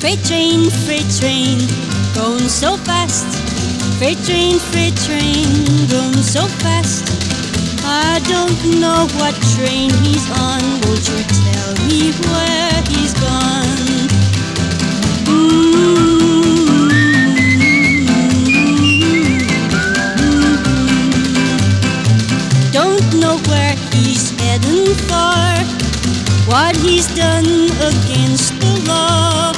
Freight train, freight train, going so fast. Freight train, freight train, going so fast. I don't know what train he's on. Won't you tell me where he's gone? For. What he's done against the law.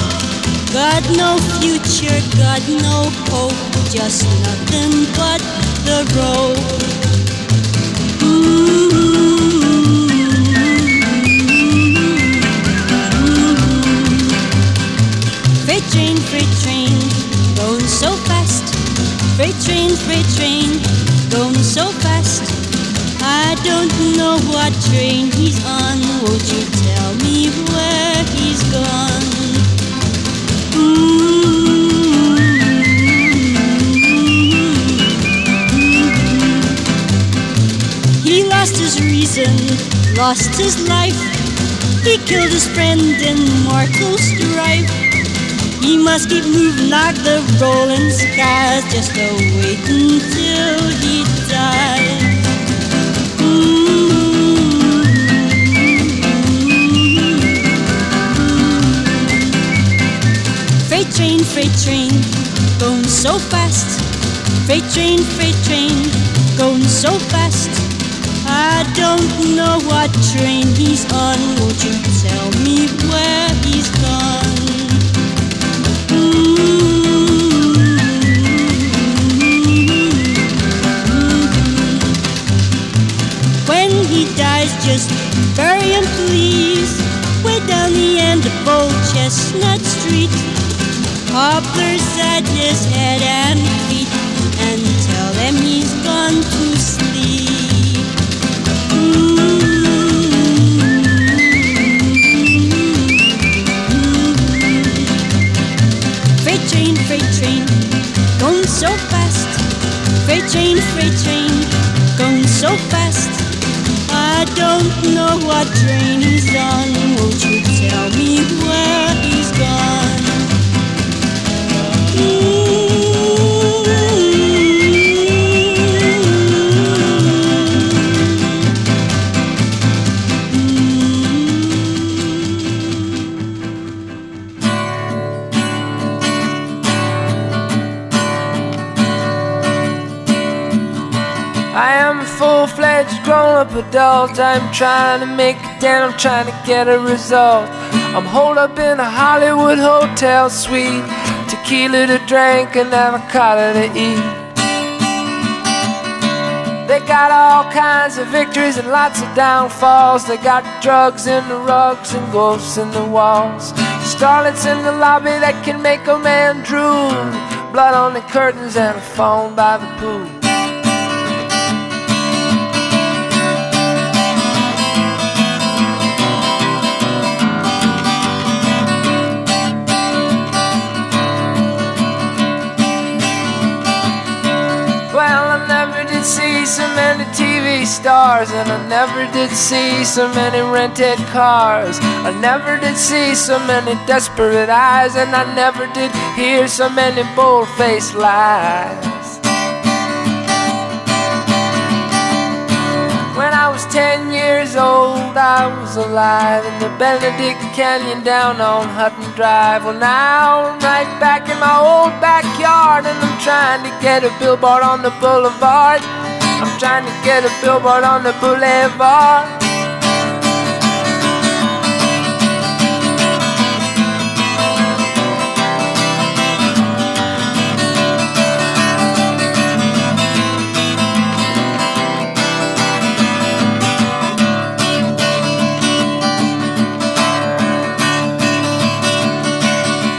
Got no future, got no hope, just nothing but the road. Freight train, freight train, going so fast. Freight train, freight train, going so fast. I don't know what train he's on. Won't you tell me where he's gone? He lost his reason, lost his life. He killed his friend in mortal strife. He must keep moving like the rolling skies, just a waiting till he dies. Train, freight train, going so fast. Freight train, freight train, going so fast. I don't know what train he's on. Won't you tell me where he's gone? When he dies, just bury him, please. Way down the end of Old Chestnut Street. Poplars at his head and feet, and tell them he's gone to sleep. Freight train, freight train, going so fast. Freight train, freight train, going so fast. I don't know what train he's on. Won't you tell me where he's gone? Adult. I'm trying to make it down. I'm trying to get a result. I'm holed up in a Hollywood hotel suite. Tequila to drink and avocado to eat. They got all kinds of victories and lots of downfalls. They got drugs in the rugs and ghosts in the walls. Starlets in the lobby that can make a man drool. Blood on the curtains and a phone by the pool. Many TV stars, and I never did see so many rented cars. I never did see so many desperate eyes, and I never did hear so many bold faced lies. When I was 10 years old, I was alive in the Benedict Canyon down on Hutton Drive. Well, now I'm right back in my old backyard, and I'm trying to get a billboard on the boulevard. I'm trying to get a billboard on the boulevard.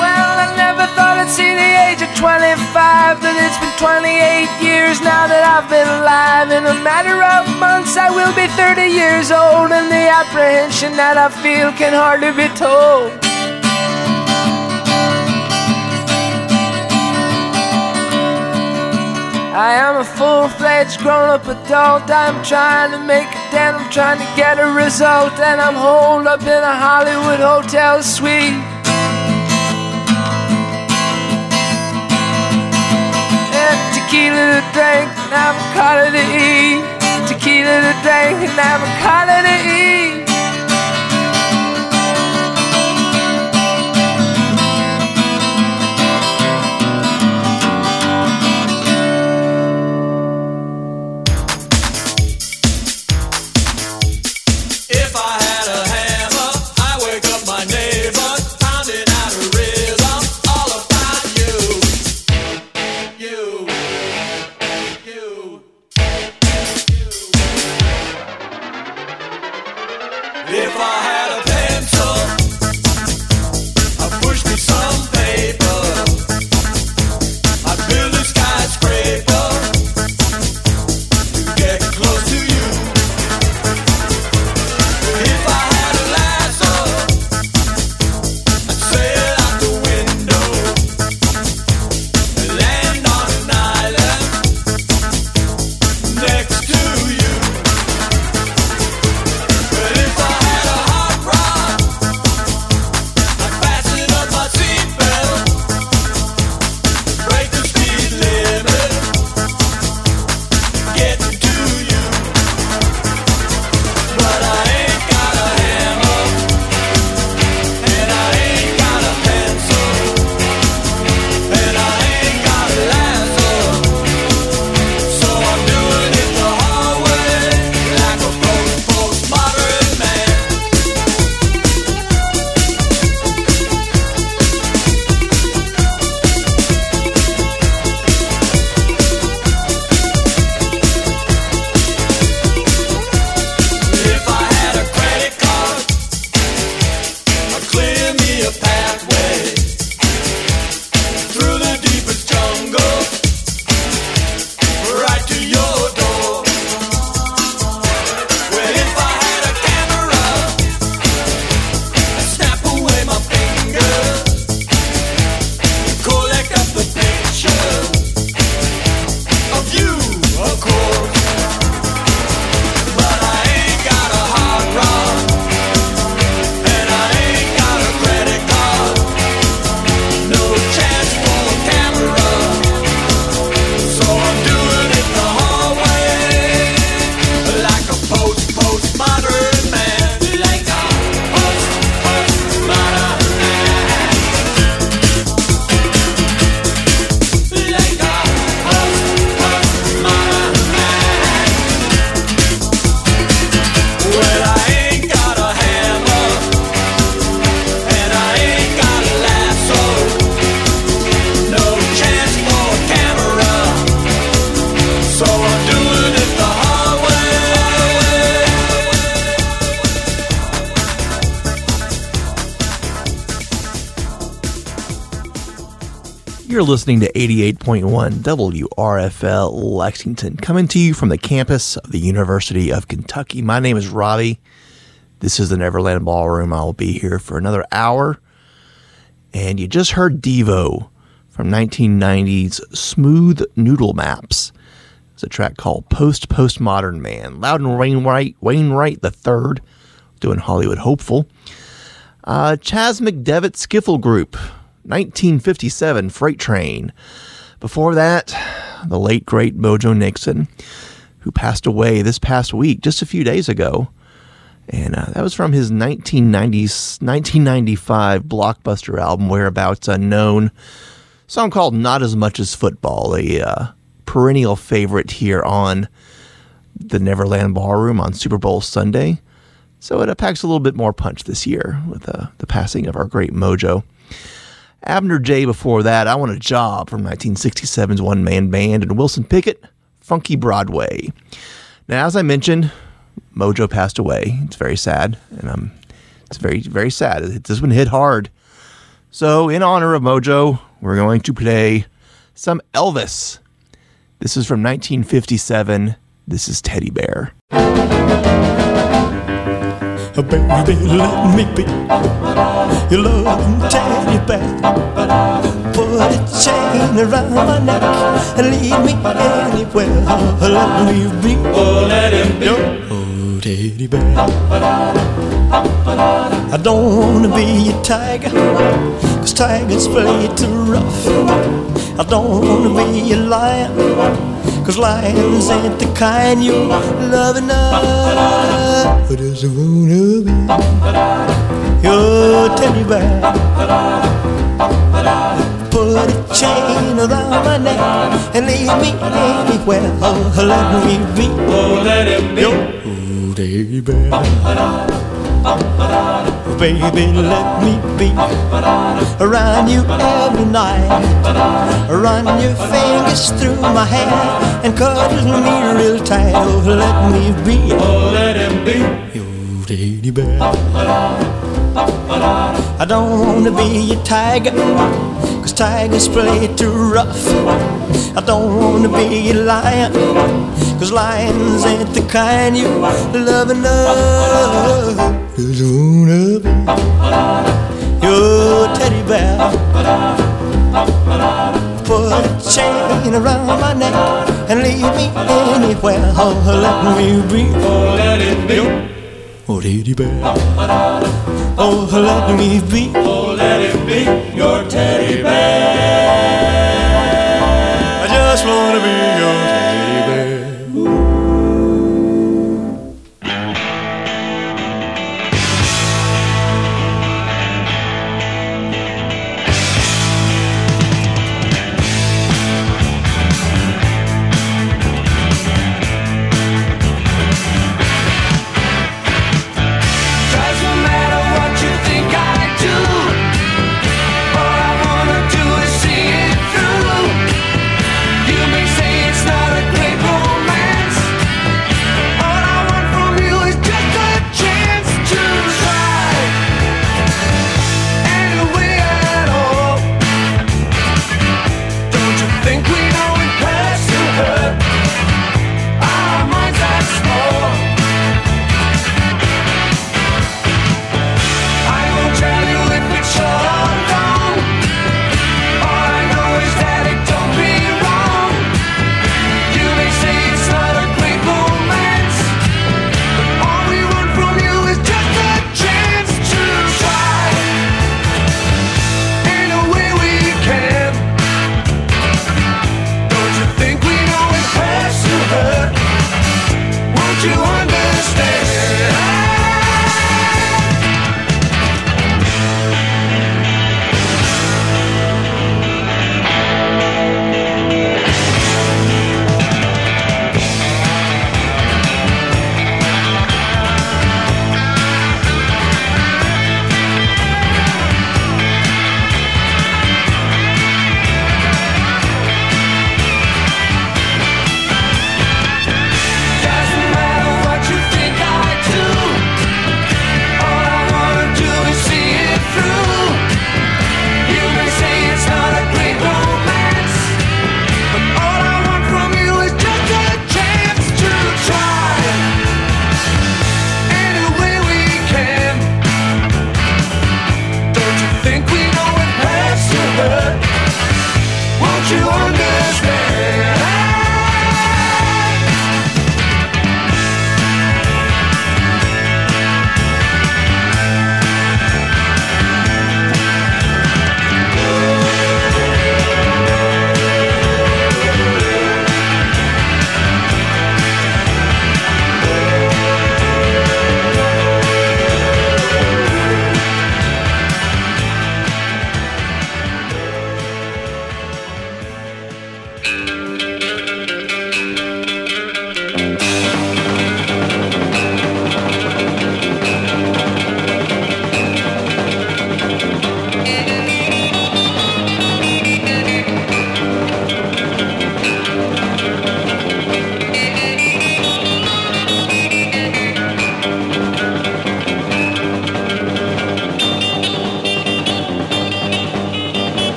Well, I never thought I'd see the age of 25, but it's been 28 years now that I've been alive. In a matter of months, I will be 30 years old, and the apprehension that I feel can hardly be told. I am a full fledged grown up adult. I'm trying to make a dent, I'm trying to get a result, and I'm holed up in a Hollywood hotel suite. Tequila to drink, and avocado to eat. Tequila to drink, and avocado to eat. Listening to 88.1 WRFL Lexington, coming to you from the campus of the University of Kentucky. My name is Robbie. This is the Neverland Ballroom. I'll be here for another hour. And you just heard Devo from 1990's Smooth Noodle Maps. It's a track called Post Postmodern Man. Loudon Wainwright, Wainwright III, doing Hollywood Hopeful. Uh, Chas McDevitt Skiffle Group, 1957 Freight Train. Before that, the late great Mojo Nixon, who passed away this past week, just a few days ago. And uh, that was from his 1990s, 1995 blockbuster album, Whereabouts Unknown. Song called Not As Much As Football, a uh, perennial favorite here on the Neverland Ballroom on Super Bowl Sunday. So it uh, packs a little bit more punch this year with uh, the passing of our great Mojo. Abner Jay before that, I Want a Job from 1967's One Man Band, and Wilson Pickett, Funky Broadway. Now, as I mentioned, Mojo passed away. It's very sad, and um, it's very, very sad. This one hit hard. So, in honor of Mojo, we're going to play some Elvis. This is from 1957. This is Teddy Bear. Baby, let me be your loving teddy bear. Put a chain around my neck and lead me anywhere. Let me be. Oh, let him be. Oh, teddy bear. I don't wanna be a tiger, cause tigers play too rough. I don't wanna be a lion, cause lions ain't the kind you love enough. But I just wanna be your teddy bear. Put a chain around my neck and lead me anywhere. Oh, let me be. Oh, let him be. Teddy bear. Baby, let me be around you every night. Run your fingers through my hair and cuddle me real tight. Oh, let me be. Oh, let him be your teddy bear. I don't wanna be a tiger, cause tigers play too rough. I don't wanna be a lion, cause lions ain't the kind you love enough. Just wanna be your teddy bear. Put a chain around my neck and leave me anywhere. Oh, let me be. Oh, let it be. Oh, teddy bear. Oh, let me be. Oh, let it be your teddy bear. I just wanna be your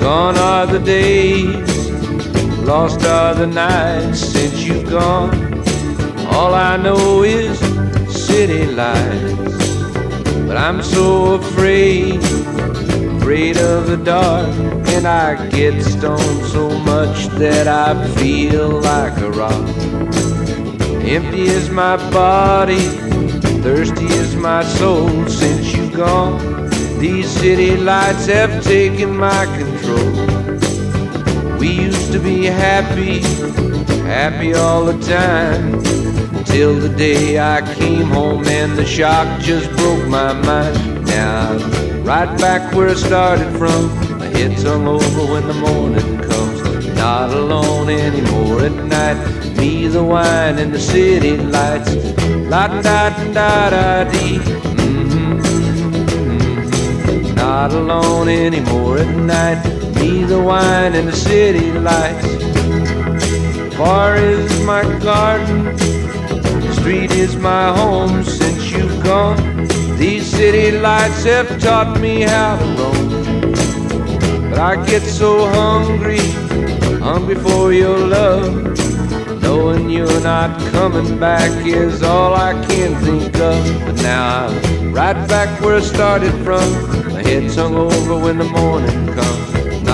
Gone are the days, lost are the nights since you've gone. All I know is city lights. But I'm so afraid, afraid of the dark. And I get stoned so much that I feel like a rock. Empty is my body, thirsty is my soul since you've gone. These city lights have taken my control. We used to be happy, happy all the time. Till the day I came home and the shock just broke my mind. Now I'm right back where I started from. My head's hung over when the morning comes. Not alone anymore at night. Me, the wine, and the city lights. La da da da dee. Mhm. Not alone anymore at night. Me, the wine, and the city lights. Bar is my garden. The street is my home since you've gone. These city lights have taught me how to roam. But I get so hungry, hungry for your love. Knowing you're not coming back is all I can think of. But now I'm right back where I started from. My head's hung over when the morning.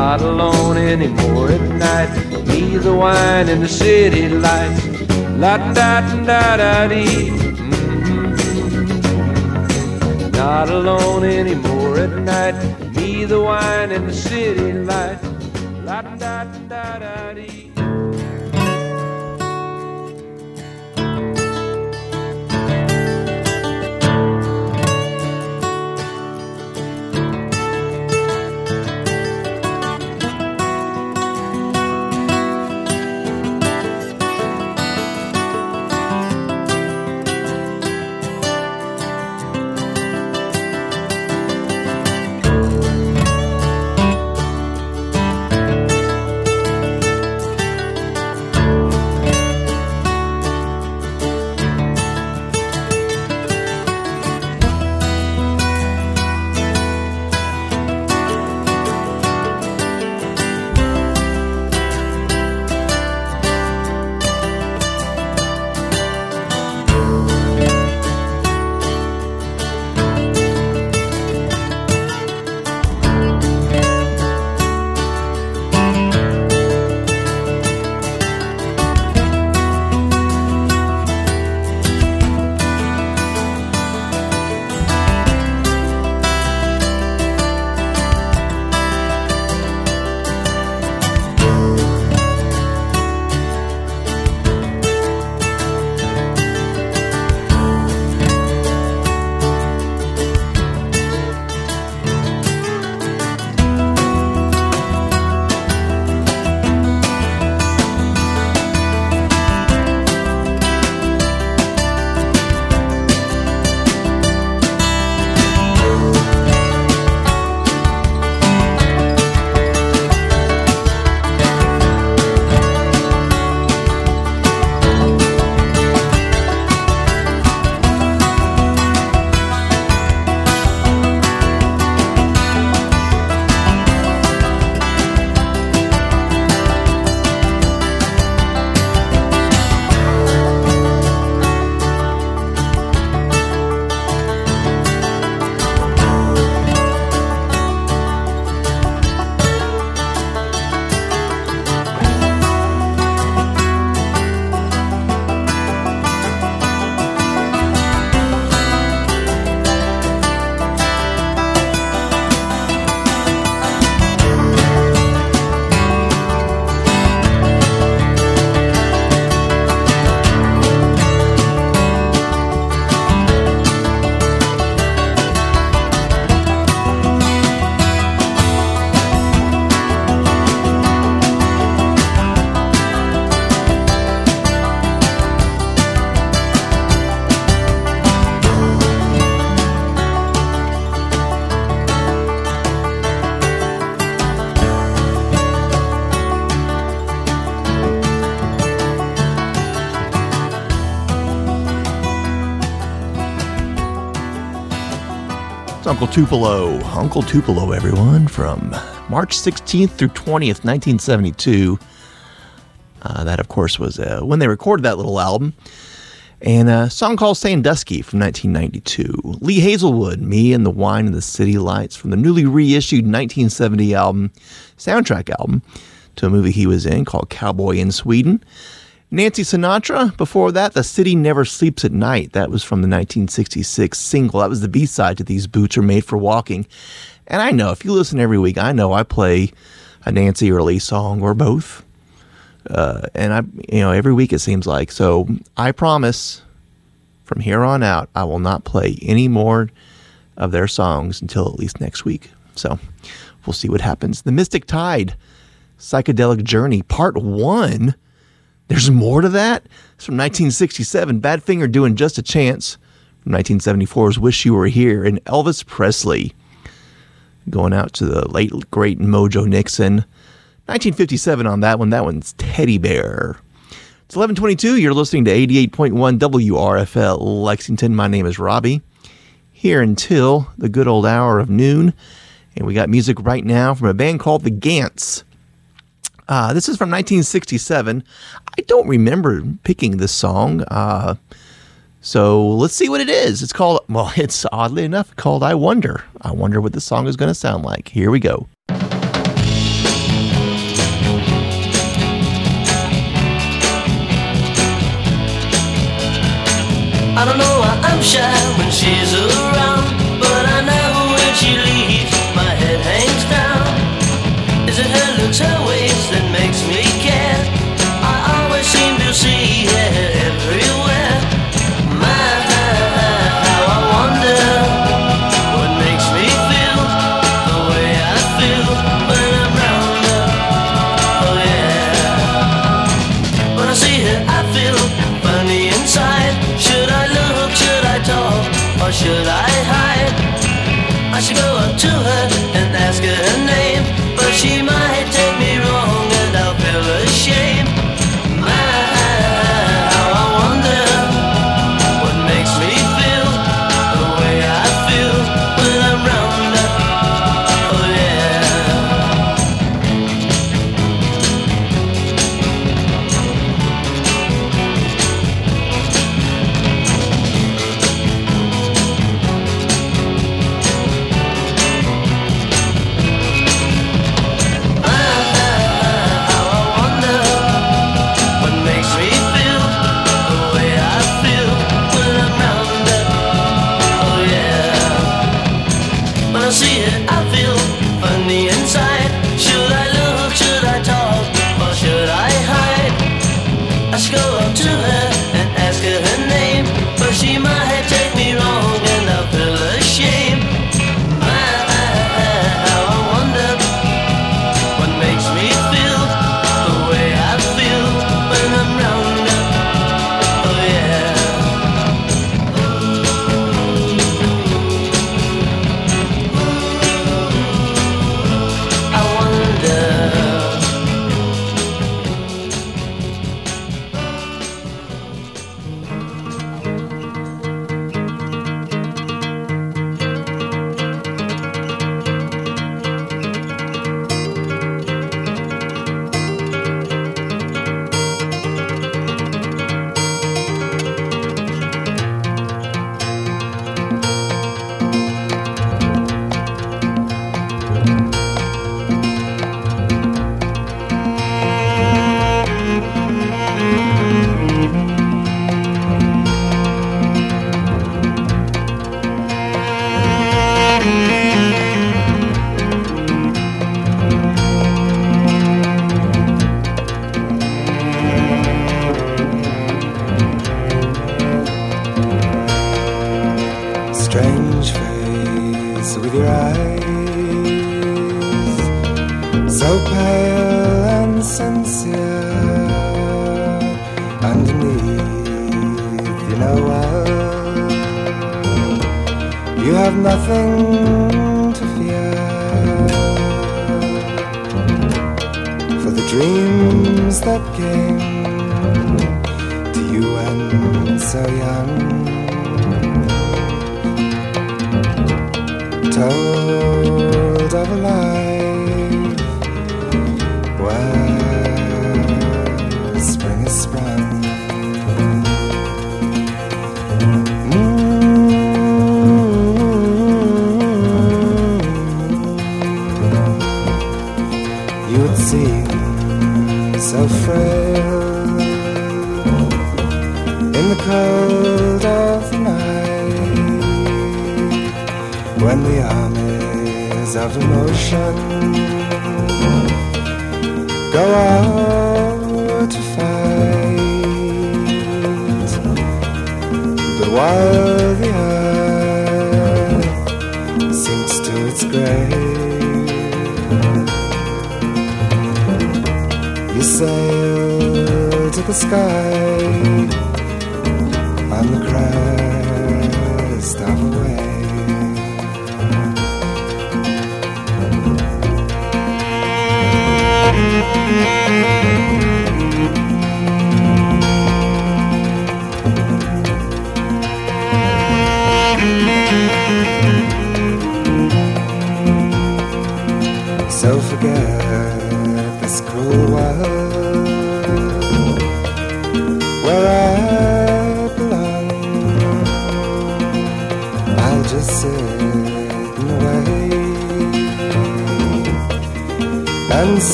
Not alone anymore at night. Me, the wine, mm-hmm. and the city lights. La da da da dee. Not alone anymore at night. Me, the wine, and the city lights. La da da da dee. Uncle Tupelo. Uncle Tupelo, everyone, from March 16th through 20th, 1972. Uh, that, of course, was uh, when they recorded that little album. And a song called Sandusky from 1992. Lee Hazlewood, Me and the Wine and the City Lights from the newly reissued 1970 album, soundtrack album to a movie he was in called Cowboy in Sweden. Nancy Sinatra, before that, The City Never Sleeps at Night. That was from the 1966 single. That was the B side to These Boots Are Made for Walking. And I know, if you listen every week, I know I play a Nancy or Lee song or both. Uh, and I, you know, every week it seems like. So I promise from here on out, I will not play any more of their songs until at least next week. So we'll see what happens. The Mystic Tide, Psychedelic Journey, Part 1. There's more to that. It's from 1967. Badfinger doing Just a Chance. From 1974's Wish You Were Here. And Elvis Presley going out to the late, great Mojo Nixon. 1957 on that one. That one's Teddy Bear. It's 1122. You're listening to 88.1 WRFL Lexington. My name is Robbie. Here until the good old hour of noon. And we got music right now from a band called The Gants. Uh, this is from 1967. I don't remember picking this song. Uh, so let's see what it is. It's called, well, [laughs] it's oddly enough called I Wonder. I wonder what the song is going to sound like. Here we go. I don't know why I'm shy when she's around, but I know when she leaves, my head hangs down. Is it her looks, her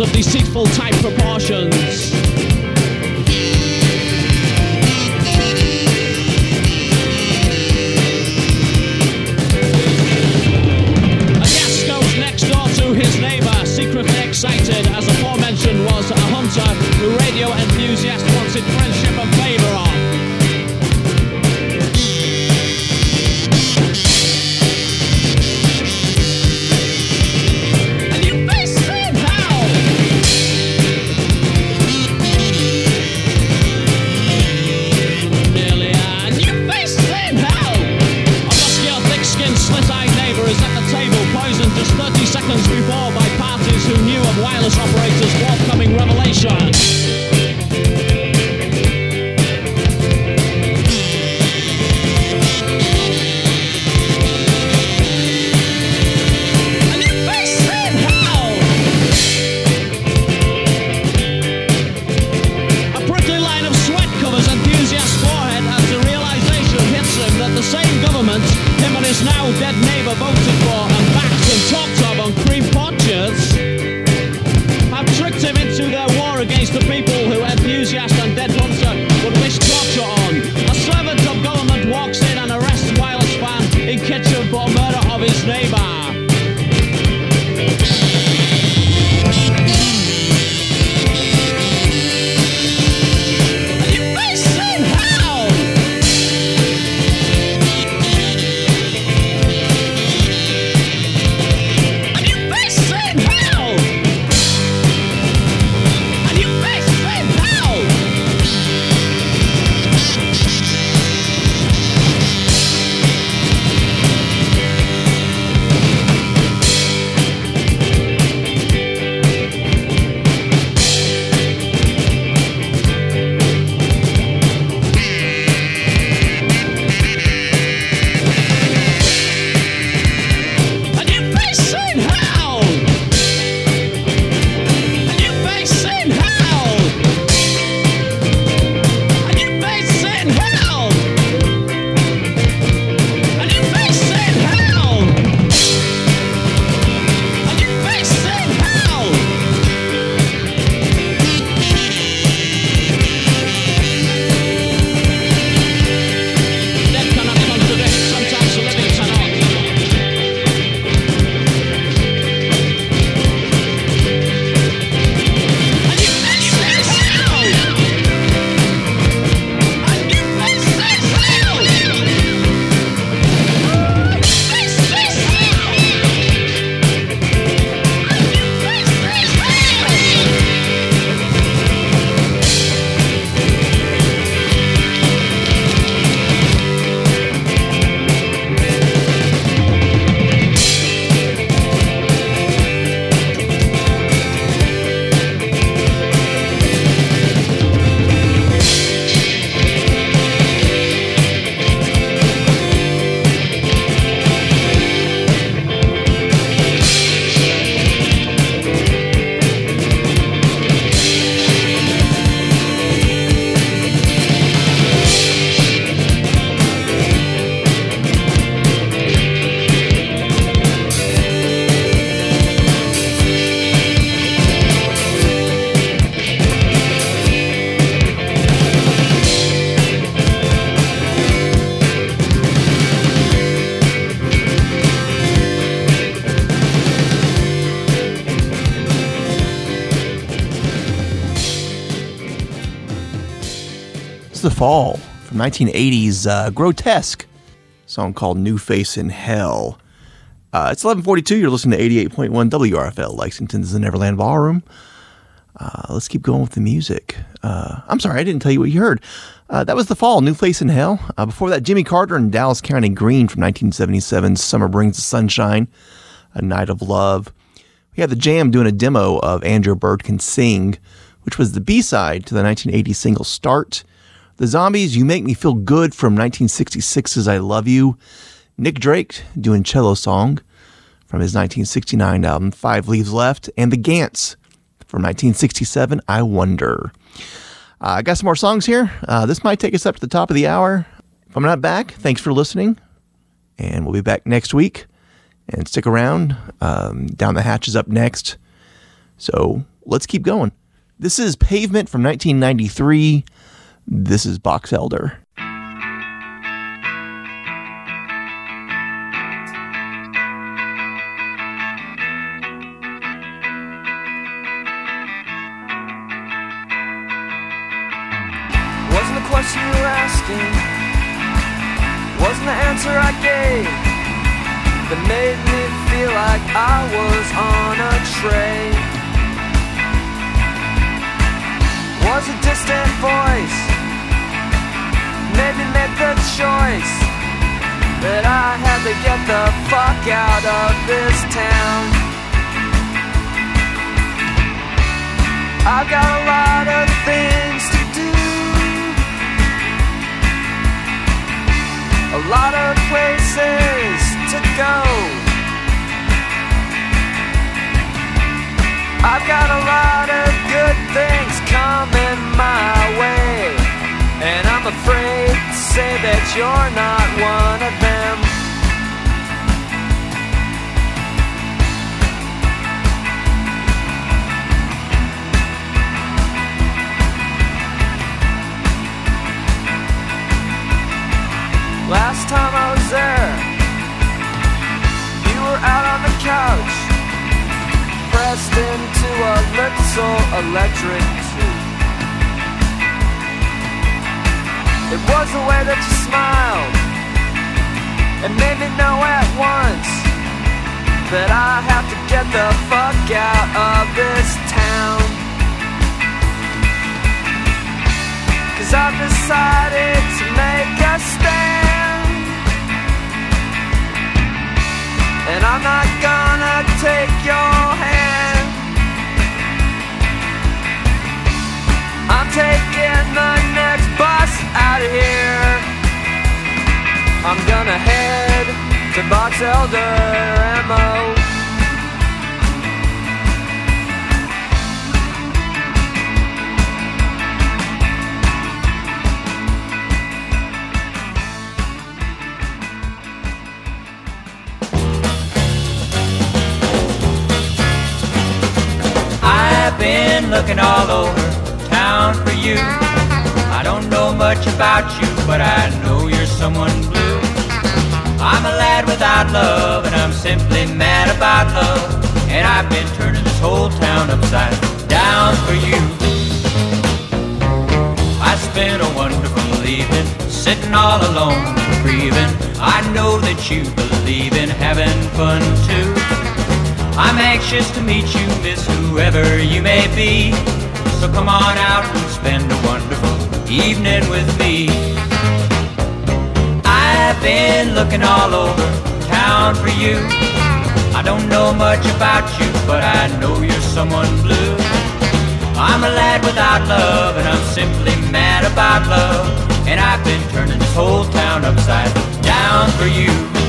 of deceitful type proportions. Fall from 1980's uh, Grotesque song called New Face in Hell. Uh, it's 1142. You're listening to 88.1 WRFL, Lexington's The Neverland Ballroom. Uh, let's keep going with the music. Uh, I'm sorry, I didn't tell you what you heard. Uh, that was The Fall, New Face in Hell. Uh, before that, Jimmy Carter and Dallas County Green from 1977's Summer Brings the Sunshine, A Night of Love. We had the Jam doing a demo of And Your Bird Can Sing, which was the B side to the 1980 single Start. The Zombies, You Make Me Feel Good from 1966's I Love You. Nick Drake doing Cello Song from his 1969 album Five Leaves Left. And the Gants from 1967, I Wonder. Uh, I got some more songs here. Uh, this might take us up to the top of the hour. If I'm not back, thanks for listening. And we'll be back next week. And stick around. Um, Down the Hatch is up next. So let's keep going. This is Pavement from 1993. This is Box Elder. Wasn't the question you were asking, wasn't the answer I gave that made me feel like I was on a train. Was a distant voice made make the choice that I had to get the fuck out of this town. I've got a lot of things to do. A lot of places to go. I've got a lot of good things coming my way. And I'm afraid to say that you're not one of them. Last time I was there, you were out on the couch, pressed into a little electric It was the way that you smiled, it made me know at once that I have to get the fuck out of this town. Cause I've decided to make a stand. And I'm not gonna take your hand. I'm taking the next bus out of here. I'm gonna head to Box Elder Ammo. I've been looking all over town for you. Much about you, but I know you're someone blue. I'm a lad without love, and I'm simply mad about love. And I've been turning this whole town upside down for you. I spent a wonderful evening sitting all alone, grieving. I know that you believe in having fun too. I'm anxious to meet you, miss whoever you may be. So come on out and spend a wonderful evening with me. I've been looking all over town for you. I don't know much about you, but I know you're someone blue. I'm a lad without love, and I'm simply mad about love. And I've been turning this whole town upside down for you.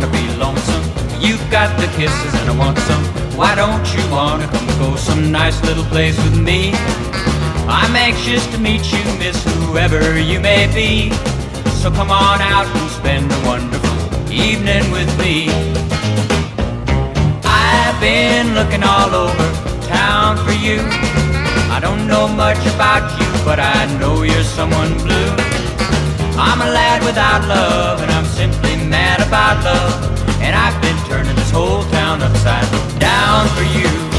Wanna be lonesome. You've got the kisses and I want some. Why don't you wanna come go some nice little place with me? I'm anxious to meet you, miss whoever you may be. So come on out and spend a wonderful evening with me. I've been looking all over town for you. I don't know much about you, but I know you're someone blue. I'm a lad without love, and I'm simply mad about love. And I've been turning this whole town upside down for you.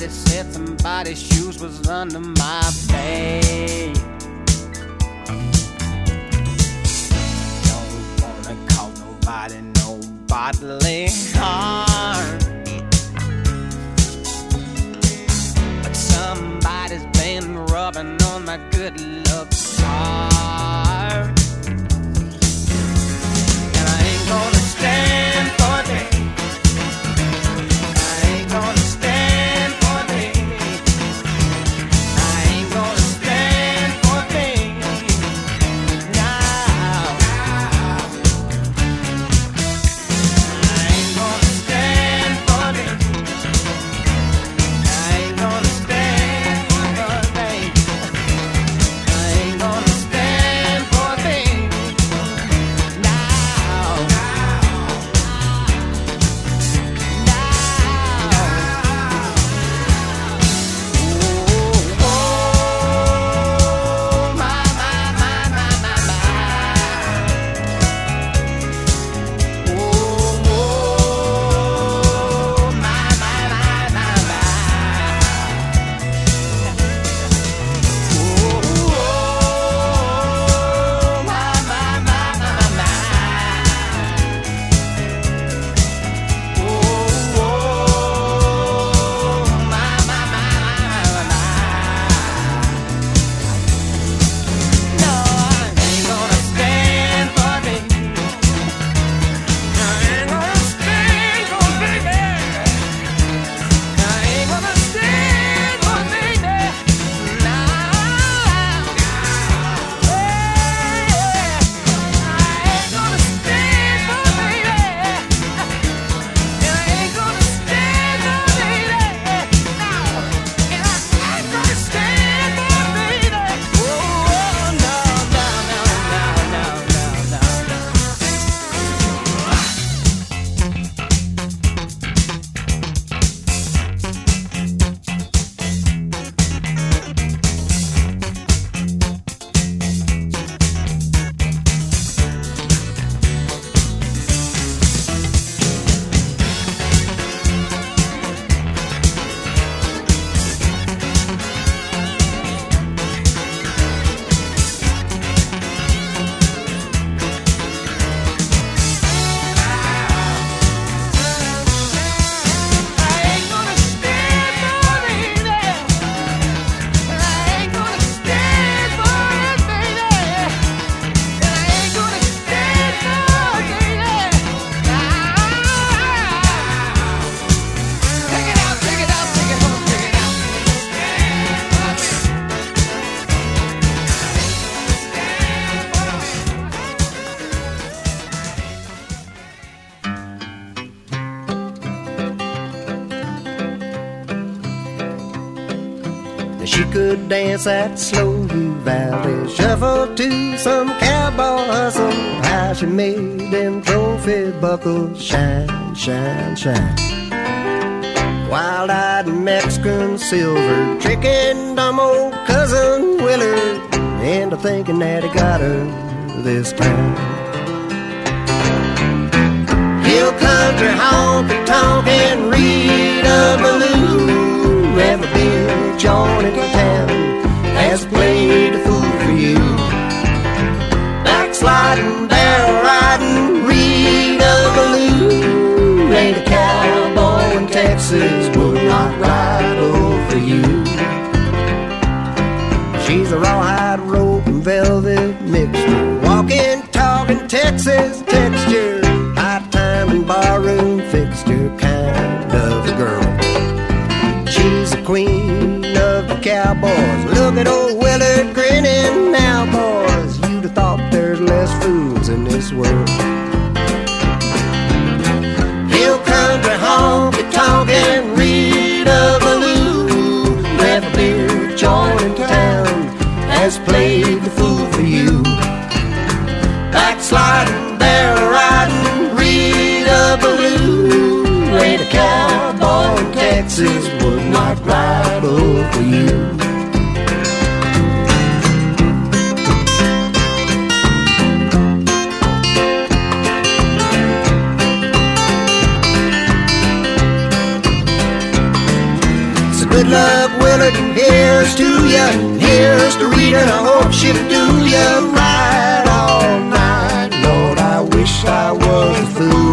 Somebody said somebody's shoes was under my bed. Don't wanna cause nobody no bodily harm. But somebody's been rubbing on my good luck dance that slow valley shuffle to some cowboy hustle. How she made them trophy buckles shine, shine, shine. Wild-eyed Mexican silver tricking dumb old cousin Willard into thinking that he got her this time. Hill country honky tonk and Rita Ballou ever been John in has played a fool for you. Backsliding, barrel riding, Rita Ballou ain't a cowboy in Texas would not ride over you. She's a rawhide horses would not ride over you. good luck, Willard, and here's to ya. Here's to Rita, I hope she'll do ya right all night. Lord, I wish I was through.